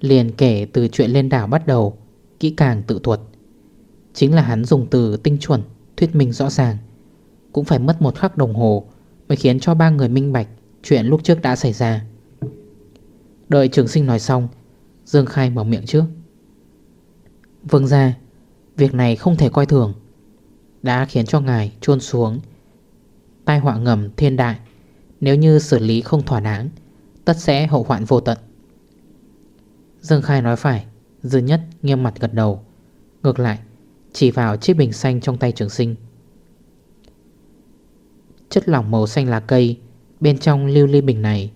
liền kể từ chuyện lên đảo bắt đầu, Kỹ càng tự thuật. Chính là hắn dùng từ tinh chuẩn, Thuyết minh rõ ràng. Cũng phải mất một khắc đồng hồ Mới khiến cho ba người minh bạch Chuyện lúc trước đã xảy ra. Đợi trường sinh nói xong, Dương Khai mở miệng trước. Vâng ra, Việc này không thể coi thường. Đã khiến cho ngài trôn xuống, Tai họa ngầm thiên đại. Nếu như xử lý không thỏa đáng, Tất sẽ hậu hoạn vô tận. Dương Khai nói phải, Dư nhất nghiêm mặt gật đầu. Ngược lại, Chỉ vào chiếc bình xanh trong tay trường sinh. Chất lỏng màu xanh lá cây Bên trong lưu ly bình này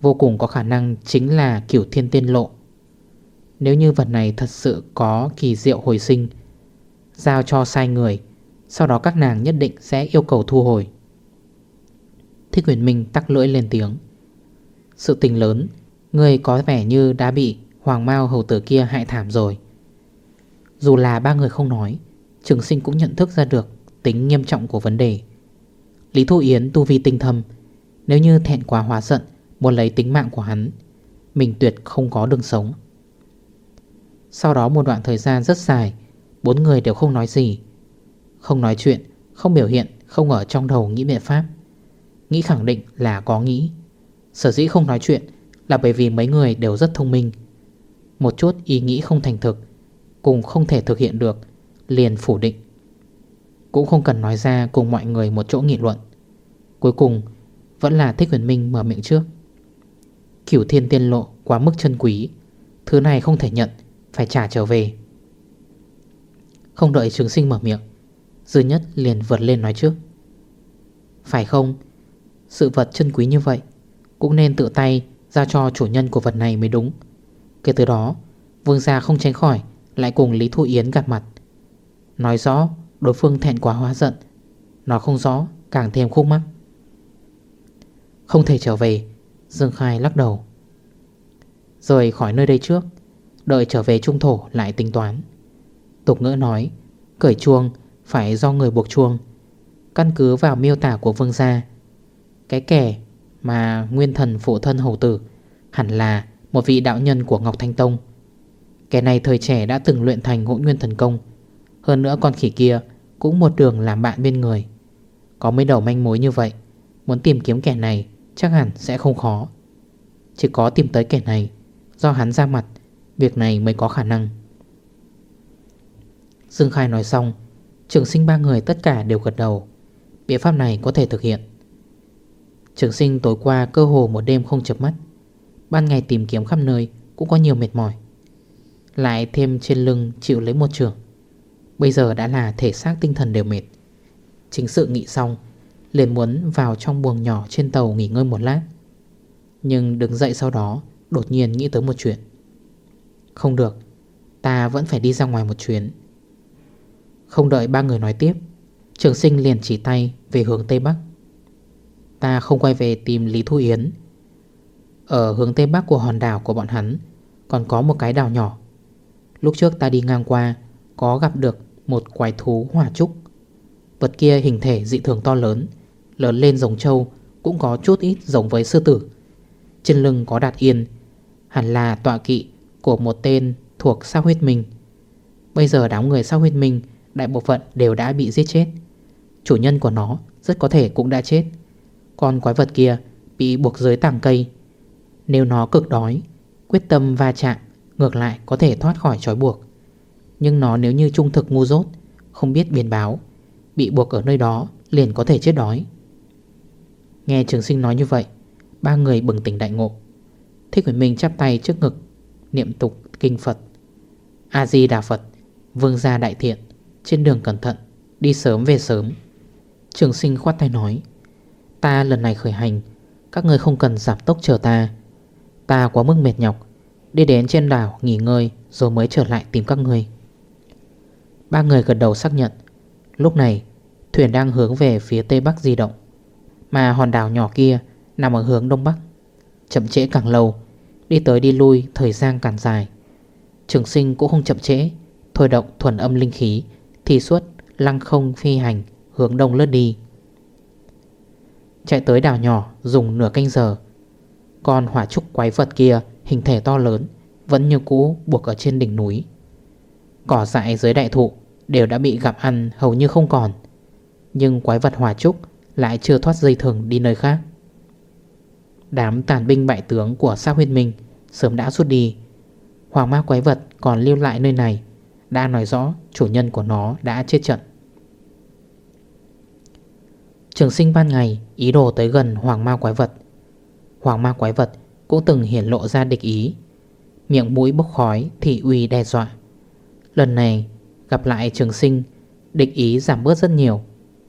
Vô cùng có khả năng chính là kiểu thiên tiên lộ. Nếu như vật này thật sự có kỳ diệu hồi sinh, Giao cho sai người, Sau đó các nàng nhất định sẽ yêu cầu thu hồi. Thích Huyền Minh tắc lưỡi lên tiếng. Sự tình lớn, Người có vẻ như đã bị Hoàng Mao hầu tử kia hại thảm rồi. Dù là ba người không nói, Trường sinh cũng nhận thức ra được Tính nghiêm trọng của vấn đề. Lý Thu Yến tu vi tinh thâm, Nếu như thẹn quá hóa giận, Muốn lấy tính mạng của hắn, Mình tuyệt không có đường sống. Sau đó một đoạn thời gian rất dài, Bốn người đều không nói gì. Không nói chuyện, Không biểu hiện, Không ở trong đầu nghĩ biện pháp. Nghĩ khẳng định là có nghĩ. Sở dĩ không nói chuyện Là bởi vì mấy người đều rất thông minh. Một chút ý nghĩ không thành thực, Cùng không thể thực hiện được, Liền phủ định. Cũng không cần nói ra cùng mọi người một chỗ nghị luận. Cuối cùng, Vẫn là Thích Huyền Minh mở miệng trước. Kiểu thiên tiên lộ quá mức chân quý, Thứ này không thể nhận, Phải trả trở về. Không đợi trường sinh mở miệng, Dư nhất liền vượt lên nói trước. Phải không? Sự vật chân quý như vậy, Cũng nên tự tay giao cho chủ nhân của vật này mới đúng. Kể từ đó, Vương gia không tránh khỏi, Lại cùng Lý Thu Yến gặp mặt. Nói rõ, đối phương thẹn quá hóa giận. Nói không rõ, càng thêm khúc mắc. Không thể trở về, Dương Khai lắc đầu. Rời khỏi nơi đây trước, Đợi trở về trung thổ lại tính toán. Tục ngữ nói, Cởi chuông phải do người buộc chuông. Căn cứ vào miêu tả của vương gia, Cái kẻ mà nguyên thần phụ thân hầu tử Hẳn là một vị đạo nhân của Ngọc Thanh Tông. Kẻ này thời trẻ đã từng luyện thành hỗn nguyên thần công. Hơn nữa con khỉ kia Cũng một đường làm bạn bên người. Có mấy đầu manh mối như vậy, Muốn tìm kiếm kẻ này Chắc hẳn sẽ không khó. Chỉ có tìm tới kẻ này, Do hắn ra mặt, Việc này mới có khả năng. Dương Khai nói xong, Trường sinh ba người tất cả đều gật đầu. Biện pháp này có thể thực hiện. Trường sinh tối qua cơ hồ một đêm không chập mắt. Ban ngày tìm kiếm khắp nơi Cũng có nhiều mệt mỏi. Lại thêm trên lưng chịu lấy một trường. Bây giờ đã là thể xác tinh thần đều mệt. Chính sự nghị xong, Liền muốn vào trong buồng nhỏ trên tàu nghỉ ngơi một lát. Nhưng đứng dậy sau đó, Đột nhiên nghĩ tới một chuyện. Không được, Ta vẫn phải đi ra ngoài một chuyến. Không đợi ba người nói tiếp, Trường sinh liền chỉ tay về hướng Tây Bắc. Ta không quay về tìm Lý Thu Yến. Ở hướng Tây Bắc của hòn đảo của bọn hắn, Còn có một cái đảo nhỏ. Lúc trước ta đi ngang qua, Có gặp được một quái thú hỏa trúc. Vật kia hình thể dị thường to lớn Lớn lên giống trâu, Cũng có chút ít giống với sư tử. Trên lưng có đạt yên, Hẳn là tọa kỵ của một tên thuộc sao huyết minh. Bây giờ đám người sao huyết minh, Đại bộ phận đều đã bị giết chết. Chủ nhân của nó rất có thể cũng đã chết. Còn quái vật kia bị buộc dưới tảng cây nếu nó cực đói, Quyết tâm va chạm, Ngược lại có thể thoát khỏi trói buộc. Nhưng nó nếu như trung thực ngu dốt, Không biết biến báo, Bị buộc ở nơi đó liền có thể chết đói. Nghe trường sinh nói như vậy, Ba người bừng tỉnh đại ngộ. Thích Huyền Minh chắp tay trước ngực, Niệm tục kinh Phật. A-di-đà Phật, Vương gia đại thiện, Trên đường cẩn thận, Đi sớm về sớm. Trường sinh khoát tay nói, Ta lần này khởi hành, Các người không cần giảm tốc chờ ta. Ta quá mức mệt nhọc. Đi đến trên đảo, nghỉ ngơi, Rồi mới trở lại tìm các người. Ba người gật đầu xác nhận. Lúc này, thuyền đang hướng về phía tây bắc di động, Mà hòn đảo nhỏ kia nằm ở hướng đông bắc, Chậm trễ càng lâu, Đi tới đi lui thời gian càng dài. Trường sinh cũng không chậm trễ, Thôi động thuần âm linh khí Thì suốt, lăng không phi hành, Hướng đông lướt đi. Chạy tới đảo nhỏ, dùng nửa canh giờ còn hỏa trúc quái vật kia, Hình thể to lớn, Vẫn như cũ buộc ở trên đỉnh núi. Cỏ dại dưới đại thụ Đều đã bị gặp ăn hầu như không còn. Nhưng quái vật hỏa trúc Lại chưa thoát dây thừng đi nơi khác. Đám tàn binh bại tướng của xác huyết minh Sớm đã rút đi. Hoàng ma quái vật còn lưu lại nơi này, Đã nói rõ chủ nhân của nó đã chết trận. Trường sinh ban ngày ý đồ tới gần hoàng ma quái vật. Hoàng ma quái vật cũng từng hiển lộ ra địch ý. Miệng mũi bốc khói thì uy đe dọa. Lần này, gặp lại trường sinh, Địch ý giảm bớt rất nhiều,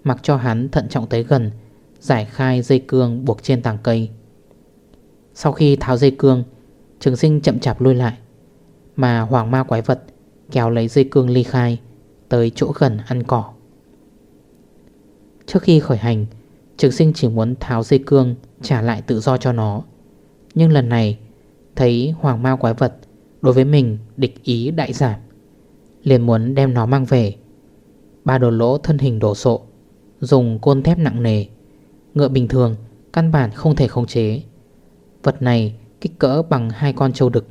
Mặc cho hắn thận trọng tới gần, Giải khai dây cương buộc trên tàng cây. Sau khi tháo dây cương, Trường sinh chậm chạp lui lại, Mà hoàng ma quái vật Kéo lấy dây cương ly khai Tới chỗ gần ăn cỏ. Trước khi khởi hành Trường sinh chỉ muốn tháo dây cương, Trả lại tự do cho nó. Nhưng lần này, Thấy hoàng ma quái vật Đối với mình địch ý đại giảm, Liền muốn đem nó mang về. Ba đồ lỗ thân hình đổ sộ, Dùng côn thép nặng nề, Ngựa bình thường, Căn bản không thể khống chế. Vật này kích cỡ bằng hai con trâu đực,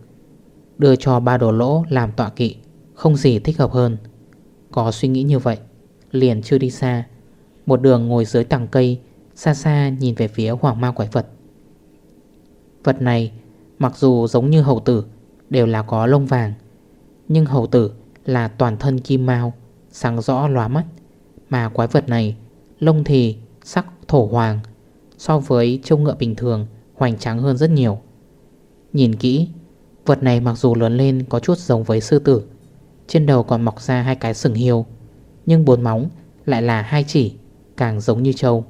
Đưa cho ba đồ lỗ làm tọa kỵ, Không gì thích hợp hơn. Có suy nghĩ như vậy, Liền chưa đi xa. Một đường ngồi dưới tàng cây Xa xa nhìn về phía hoàng ma quái vật. Vật này, Mặc dù giống như hầu tử, Đều là có lông vàng, Nhưng hầu tử là toàn thân kim mau Sáng rõ lóa mắt. Mà quái vật này, Lông thì sắc thổ hoàng, So với châu ngựa bình thường, Hoành trắng hơn rất nhiều. Nhìn kỹ, Vật này mặc dù lớn lên có chút giống với sư tử, Trên đầu còn mọc ra hai cái sừng hiêu, Nhưng bốn móng lại là hai chỉ, Càng giống như trâu.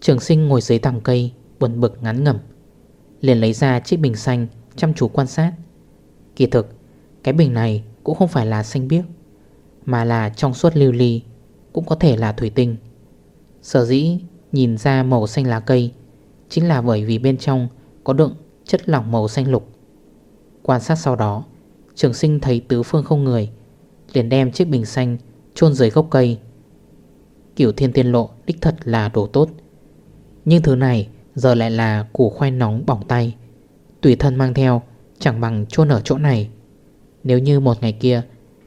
Trường sinh ngồi dưới tàng cây, Buồn bực ngắn ngẩm. Liền lấy ra chiếc bình xanh, Chăm chú quan sát. Kỳ thực, Cái bình này cũng không phải là xanh biếc, Mà là trong suốt lưu ly, Cũng có thể là thủy tinh. Sở dĩ nhìn ra màu xanh lá cây Chính là bởi vì bên trong Có đựng chất lỏng màu xanh lục. Quan sát sau đó, Trường sinh thấy tứ phương không người, Liền đem chiếc bình xanh chôn dưới gốc cây. Kiểu thiên tiên lộ đích thật là đồ tốt. Nhưng thứ này giờ lại là củ khoai nóng bỏng tay. Tùy thân mang theo, chẳng bằng chôn ở chỗ này. Nếu như một ngày kia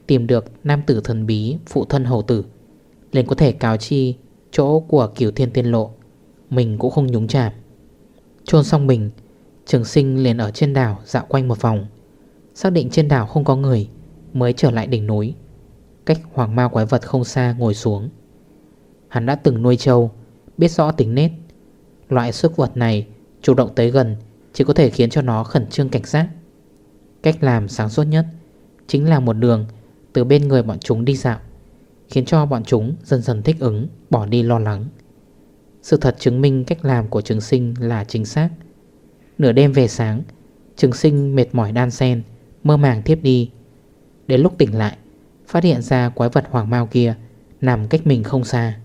Tìm được nam tử thần bí, phụ thân hầu tử, liền có thể cáo chi chỗ của kiểu thiên tiên lộ. Mình cũng không nhúng chạm Chôn xong mình, Trường sinh liền ở trên đảo dạo quanh một vòng. Xác định trên đảo không có người, Mới trở lại đỉnh núi. Cách hoàng ma quái vật không xa ngồi xuống. Hắn đã từng nuôi trâu, Biết rõ tính nết. Loại sức vật này chủ động tới gần Chỉ có thể khiến cho nó khẩn trương cảnh giác. Cách làm sáng suốt nhất Chính là một đường Từ bên người bọn chúng đi dạo, Khiến cho bọn chúng dần dần thích ứng, Bỏ đi lo lắng. Sự thật chứng minh cách làm của trường sinh là chính xác. Nửa đêm về sáng, Trường sinh mệt mỏi đan sen Mơ màng thiếp đi. Đến lúc tỉnh lại, Phát hiện ra quái vật hoàng mau kia Nằm cách mình không xa.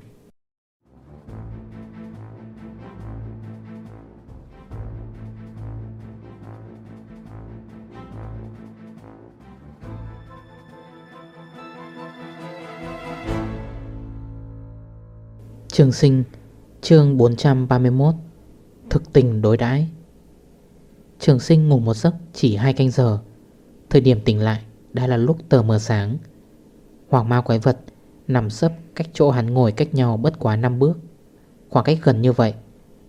Trường sinh, chương 431 Thực tình đối đãi. Trường sinh ngủ một giấc chỉ 2 canh giờ. Thời điểm tỉnh lại, đã là lúc tờ mờ sáng. Hoàng ma quái vật nằm sấp cách chỗ hắn ngồi cách nhau bất quá 5 bước. Khoảng cách gần như vậy,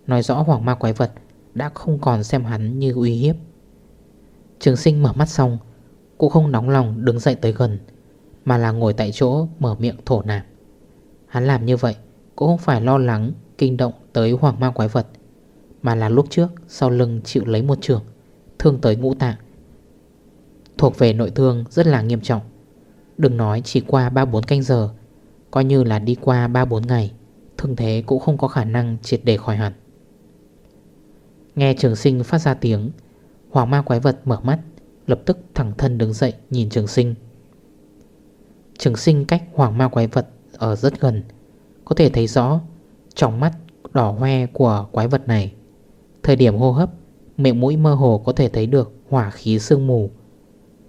Nói rõ hoàng ma quái vật đã không còn xem hắn như uy hiếp. Trường sinh mở mắt xong, Cũng không nóng lòng đứng dậy tới gần, Mà là ngồi tại chỗ mở miệng thổ nạp. Hắn làm như vậy cũng không phải lo lắng, kinh động tới hoàng ma quái vật, Mà là lúc trước, sau lưng chịu lấy một trường, Thương tới ngũ tạng. Thuộc về nội thương rất là nghiêm trọng. Đừng nói chỉ qua 3-4 canh giờ, Coi như là đi qua 3-4 ngày, Thương thế cũng không có khả năng triệt để khỏi hẳn. Nghe trường sinh phát ra tiếng Hoàng ma quái vật mở mắt, Lập tức thẳng thân đứng dậy nhìn trường sinh. Trường sinh cách hoàng ma quái vật ở rất gần có thể thấy rõ Trong mắt đỏ hoe của quái vật này. Thời điểm hô hấp, Miệng mũi mơ hồ có thể thấy được hỏa khí sương mù.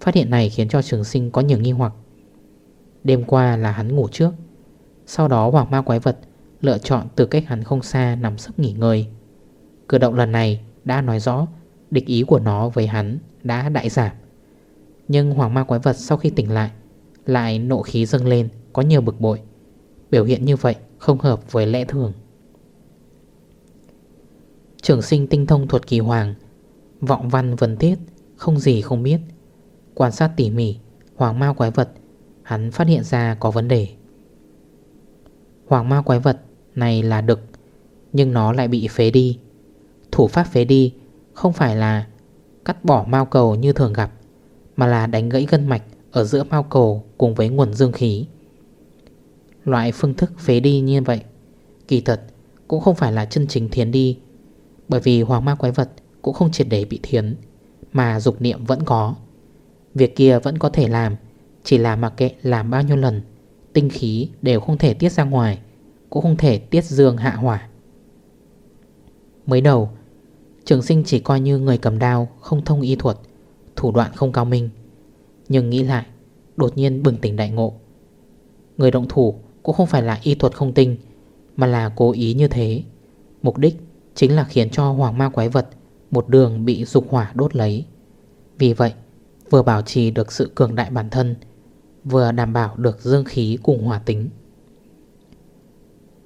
Phát hiện này khiến cho trường sinh có nhiều nghi hoặc. Đêm qua là hắn ngủ trước. Sau đó hoàng ma quái vật Lựa chọn từ cách hắn không xa nằm sấp nghỉ ngơi. Cử động lần này đã nói rõ Địch ý của nó với hắn đã đại giảm. Nhưng hoàng ma quái vật sau khi tỉnh lại Lại nộ khí dâng lên, Có nhiều bực bội. Biểu hiện như vậy không hợp với lẽ thường. Trường sinh tinh thông thuật kỳ hoàng, Vọng văn vấn thiết Không gì không biết. Quan sát tỉ mỉ, Hoàng ma quái vật, Hắn phát hiện ra có vấn đề. Hoàng ma quái vật này là đực, Nhưng nó lại bị phế đi. Thủ pháp phế đi Không phải là cắt bỏ mao cầu như thường gặp, Mà là đánh gãy gân mạch Ở giữa mao cầu cùng với nguồn dương khí. Loại phương thức phế đi như vậy. Kỳ thật, cũng không phải là chân chính thiến đi, Bởi vì hoàng ma quái vật Cũng không triệt để bị thiến, Mà dục niệm vẫn có. Việc kia vẫn có thể làm, Chỉ là mặc kệ làm bao nhiêu lần, Tinh khí đều không thể tiết ra ngoài, Cũng không thể tiết dương hạ hỏa. Mới đầu, Trường sinh chỉ coi như người cầm đao Không thông y thuật, Thủ đoạn không cao minh, Nhưng nghĩ lại, Đột nhiên bừng tỉnh đại ngộ. Người động thủ cũng không phải là y thuật không tinh, Mà là cố ý như thế. Mục đích chính là khiến cho hoàng ma quái vật Một đường bị dục hỏa đốt lấy. Vì vậy, Vừa bảo trì được sự cường đại bản thân, Vừa đảm bảo được dương khí cùng hỏa tính.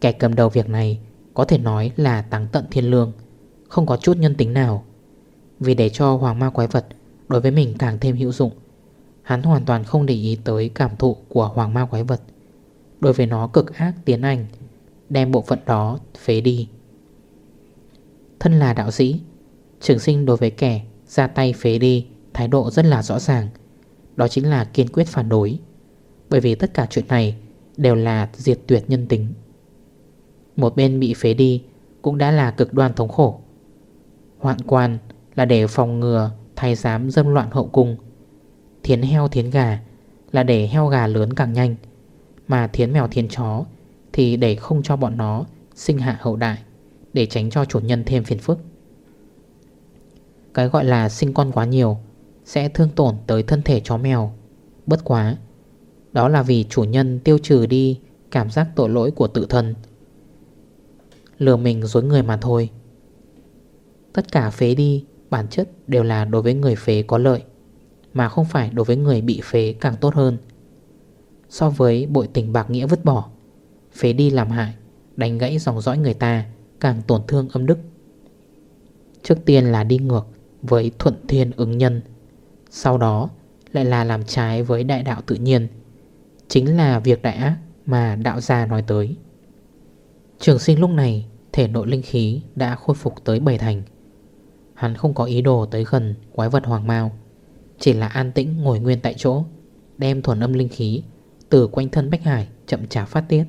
Kẻ cầm đầu việc này Có thể nói là tăng tận thiên lương, Không có chút nhân tính nào. Vì để cho hoàng ma quái vật Đối với mình càng thêm hữu dụng, Hắn hoàn toàn không để ý tới cảm thụ của hoàng ma quái vật. Đối với nó cực ác tiến hành, Đem bộ phận đó phế đi. Thân là đạo sĩ, Trường sinh đối với kẻ ra tay phế đi Thái độ rất là rõ ràng. Đó chính là kiên quyết phản đối, Bởi vì tất cả chuyện này Đều là diệt tuyệt nhân tính. Một bên bị phế đi Cũng đã là cực đoan thống khổ. Hoạn quan là để phòng ngừa Thay giám dâm loạn hậu cung. Thiến heo thiến gà Là để heo gà lớn càng nhanh. Mà thiến mèo thiến chó, Thì để không cho bọn nó sinh hạ hậu đại, Để tránh cho chủ nhân thêm phiền phức. Cái gọi là sinh con quá nhiều sẽ thương tổn tới thân thể chó mèo, Bất quá, Đó là vì chủ nhân tiêu trừ đi Cảm giác tội lỗi của tự thân. Lừa mình dối người mà thôi. Tất cả phế đi Bản chất đều là đối với người phế có lợi, Mà không phải đối với người bị phế càng tốt hơn. So với bội tình bạc nghĩa vứt bỏ. Phế đi làm hại, Đánh gãy dòng dõi người ta, Càng tổn thương âm đức. Trước tiên là đi ngược Với thuận thiên ứng nhân, sau đó lại là làm trái với đại đạo tự nhiên. Chính là việc đại ác mà đạo gia nói tới. Trường sinh lúc này, Thể nội linh khí đã khôi phục tới bảy thành. Hắn không có ý đồ tới gần quái vật hoàng mau, Chỉ là an tĩnh ngồi nguyên tại chỗ, Đem thuần âm linh khí từ quanh thân Bách Hải chậm chạp phát tiết,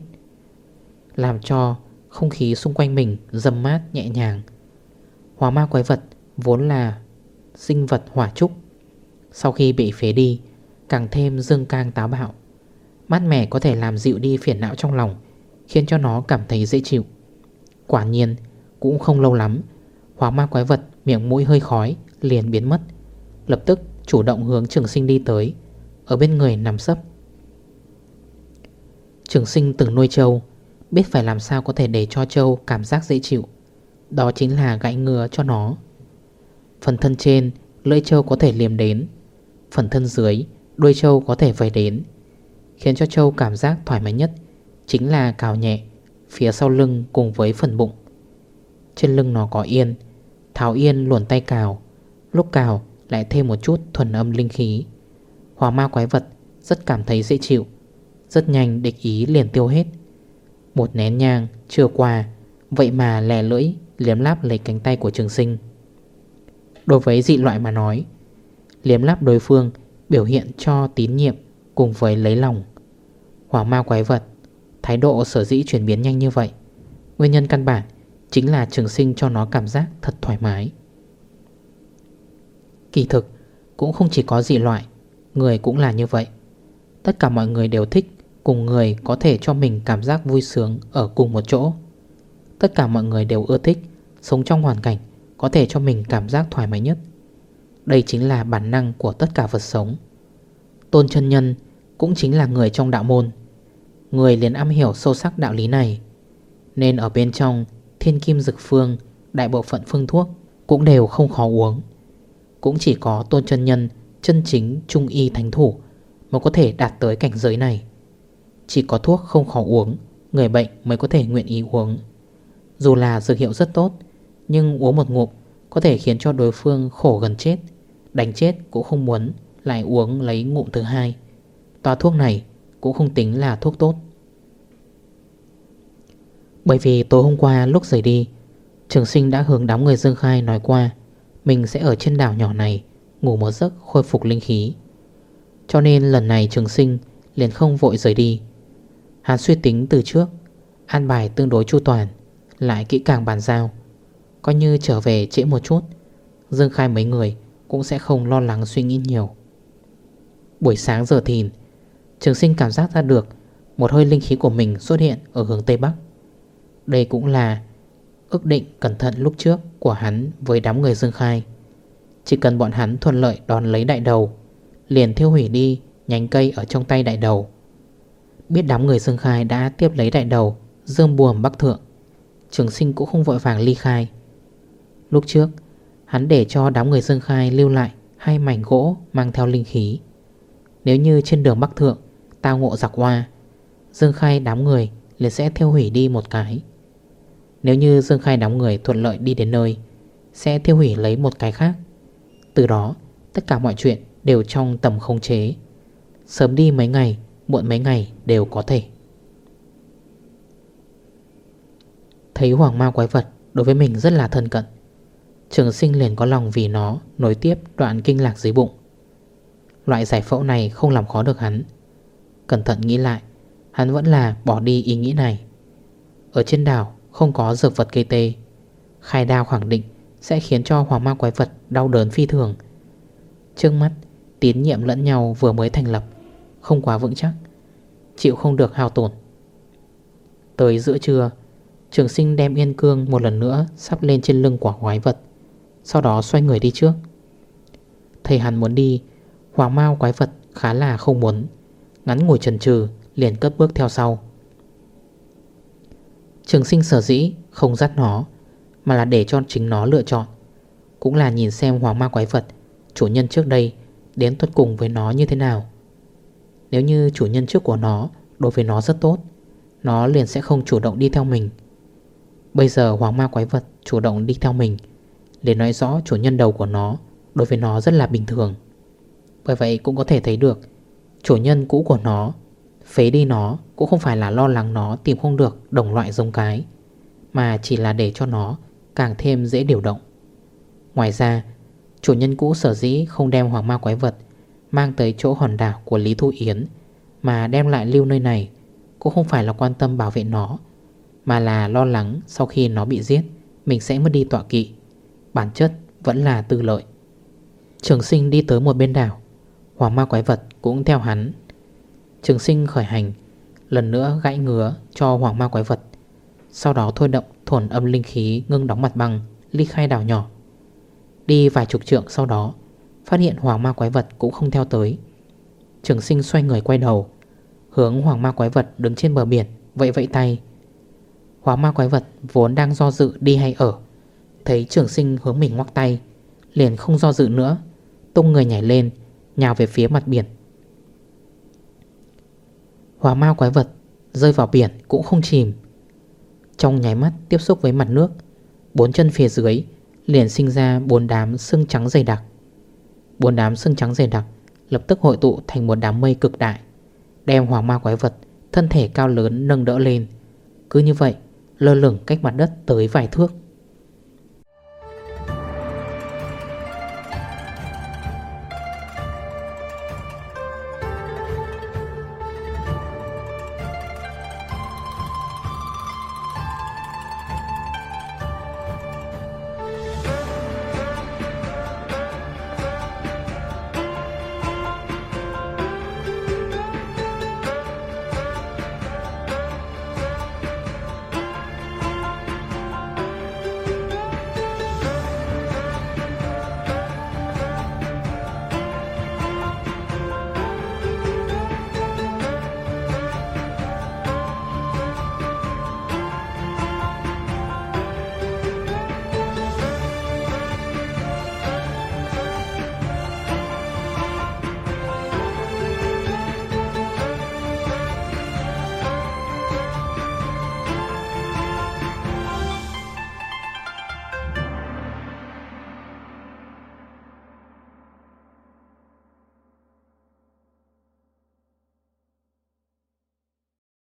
Làm cho không khí xung quanh mình dâm mát nhẹ nhàng. Hóa ma quái vật vốn là sinh vật hỏa trúc, sau khi bị phế đi, Càng thêm dương cang táo bạo. Mát mẻ có thể làm dịu đi phiền não trong lòng, Khiến cho nó cảm thấy dễ chịu. Quả nhiên, Cũng không lâu lắm, Hóa ma quái vật miệng mũi hơi khói Liền biến mất, Lập tức chủ động hướng trường sinh đi tới, Ở bên người nằm sấp. Trường sinh từng nuôi trâu Biết phải làm sao có thể để cho trâu cảm giác dễ chịu. Đó chính là gãy ngừa cho nó. Phần thân trên, Lưỡi trâu có thể liềm đến. Phần thân dưới, Đuôi trâu có thể vầy đến. Khiến cho trâu cảm giác thoải mái nhất Chính là cào nhẹ Phía sau lưng cùng với phần bụng. Trên lưng nó có yên, Tháo yên luồn tay cào. Lúc cào, lại thêm một chút thuần âm linh khí. Hòa ma quái vật Rất cảm thấy dễ chịu. Rất nhanh địch ý liền tiêu hết. Một nén nhang chưa qua, Vậy mà lè lưỡi liếm láp lấy cánh tay của trường sinh. Đối với dị loại mà nói, Liếm láp đối phương biểu hiện cho tín nhiệm cùng với lấy lòng. Hoàng ma quái vật, Thái độ sở dĩ chuyển biến nhanh như vậy, Nguyên nhân căn bản Chính là trường sinh cho nó cảm giác thật thoải mái. Kỳ thực, Cũng không chỉ có dị loại, Người cũng là như vậy. Tất cả mọi người đều thích Cùng người có thể cho mình cảm giác vui sướng Ở cùng một chỗ. Tất cả mọi người đều ưa thích, Sống trong hoàn cảnh Có thể cho mình cảm giác thoải mái nhất. Đây chính là bản năng của tất cả vật sống. Tôn chân nhân Cũng chính là người trong đạo môn, Người liền am hiểu sâu sắc đạo lý này. Nên ở bên trong, Thiên kim dực phương, Đại bộ phận phương thuốc Cũng đều không khó uống. Cũng chỉ có tôn chân nhân Chân chính trung y thánh thủ Mới có thể đạt tới cảnh giới này. Chỉ có thuốc không khó uống, Người bệnh mới có thể nguyện ý uống. Dù là dược hiệu rất tốt, Nhưng uống một ngụm Có thể khiến cho đối phương khổ gần chết, Đánh chết cũng không muốn Lại uống lấy ngụm thứ hai. Toa thuốc này cũng không tính là thuốc tốt. Bởi vì tối hôm qua lúc rời đi, Trường sinh đã hướng đám người Dương Khai nói qua, Mình sẽ ở trên đảo nhỏ này, Ngủ một giấc khôi phục linh khí. Cho nên lần này trường sinh liền không vội rời đi Hắn suy tính từ trước, An bài tương đối chu toàn, Lại kỹ càng bàn giao. Coi như trở về trễ một chút, Dương Khai mấy người cũng sẽ không lo lắng suy nghĩ nhiều. Buổi sáng giờ thìn, Trường sinh cảm giác ra được Một hơi linh khí của mình xuất hiện ở hướng Tây Bắc. Đây cũng là ước định cẩn thận lúc trước của hắn với đám người Dương Khai. Chỉ cần bọn hắn thuận lợi đón lấy đại đầu, Liền thiêu hủy đi nhánh cây ở trong tay đại đầu. Biết đám người Dương Khai đã tiếp lấy đại đầu, Dương buồm Bắc Thượng. Trường sinh cũng không vội vàng ly khai. Lúc trước, Hắn để cho đám người Dương Khai lưu lại Hai mảnh gỗ mang theo linh khí. Nếu như trên đường Bắc Thượng, Tao ngộ giặc hoa Dương Khai đám người liền sẽ thiêu hủy đi một cái. Nếu như Dương Khai đám người thuận lợi đi đến nơi, Sẽ thiêu hủy lấy một cái khác. Từ đó, tất cả mọi chuyện đều trong tầm khống chế. Sớm đi mấy ngày Muộn mấy ngày đều có thể. Thấy hoàng ma quái vật Đối với mình rất là thân cận, Trường sinh liền có lòng vì nó Nối tiếp đoạn kinh lạc dưới bụng. Loại giải phẫu này không làm khó được hắn. Cẩn thận nghĩ lại, Hắn vẫn là bỏ đi ý nghĩ này. Ở trên đảo không có dược vật cây tê. Khai đao khẳng định Sẽ khiến cho hoàng ma quái vật đau đớn phi thường. Trước mắt, Tín nhiệm lẫn nhau vừa mới thành lập không quá vững chắc, Chịu không được hao tổn. Tới giữa trưa, Trường sinh đem yên cương một lần nữa Sắp lên trên lưng quả quái vật, Sau đó xoay người đi trước. Thầy hắn muốn đi Hoàng mau quái vật khá là không muốn, Ngắn ngồi trần trừ liền cất bước theo sau. Trường sinh sở dĩ không dắt nó, Mà là để cho chính nó lựa chọn, Cũng là nhìn xem hoàng ma quái vật Chủ nhân trước đây Đến tuất cùng với nó như thế nào. Nếu như chủ nhân trước của nó Đối với nó rất tốt, Nó liền sẽ không chủ động đi theo mình. Bây giờ hoàng ma quái vật chủ động đi theo mình Để nói rõ chủ nhân đầu của nó Đối với nó rất là bình thường. Bởi vậy cũng có thể thấy được, Chủ nhân cũ của nó, Phế đi nó cũng không phải là lo lắng nó tìm không được đồng loại giống cái, Mà chỉ là để cho nó càng thêm dễ điều động. Ngoài ra, Chủ nhân cũ sở dĩ không đem hoàng ma quái vật Mang tới chỗ hòn đảo của Lý Thu Yến, Mà đem lại lưu nơi này, Cũng không phải là quan tâm bảo vệ nó, Mà là lo lắng sau khi nó bị giết, Mình sẽ mất đi tọa kỵ. Bản chất vẫn là tư lợi. Trường sinh đi tới một bên đảo, Hoàng ma quái vật cũng theo hắn. Trường sinh khởi hành, Lần nữa gãy ngứa cho hoàng ma quái vật, Sau đó thôi động thổn âm linh khí ngưng đóng mặt bằng Ly khai đảo nhỏ. Đi vài chục trượng sau đó Phát hiện hoàng ma quái vật cũng không theo tới. Trường sinh xoay người quay đầu, Hướng hoàng ma quái vật đứng trên bờ biển Vậy vậy tay. Hóa ma quái vật vốn đang do dự đi hay ở, Thấy trường sinh hướng mình ngoắc tay, Liền không do dự nữa, Tung người nhảy lên, Nhào về phía mặt biển. Hóa ma quái vật Rơi vào biển cũng không chìm. Trong nháy mắt tiếp xúc với mặt nước, Bốn chân phía dưới Liền sinh ra bốn đám sưng trắng dày đặc. Bốn đám sưng trắng dày đặc Lập tức hội tụ thành một đám mây cực đại, Đem hoàng ma quái vật, Thân thể cao lớn nâng đỡ lên. Cứ như vậy, lơ lửng cách mặt đất tới vài thước.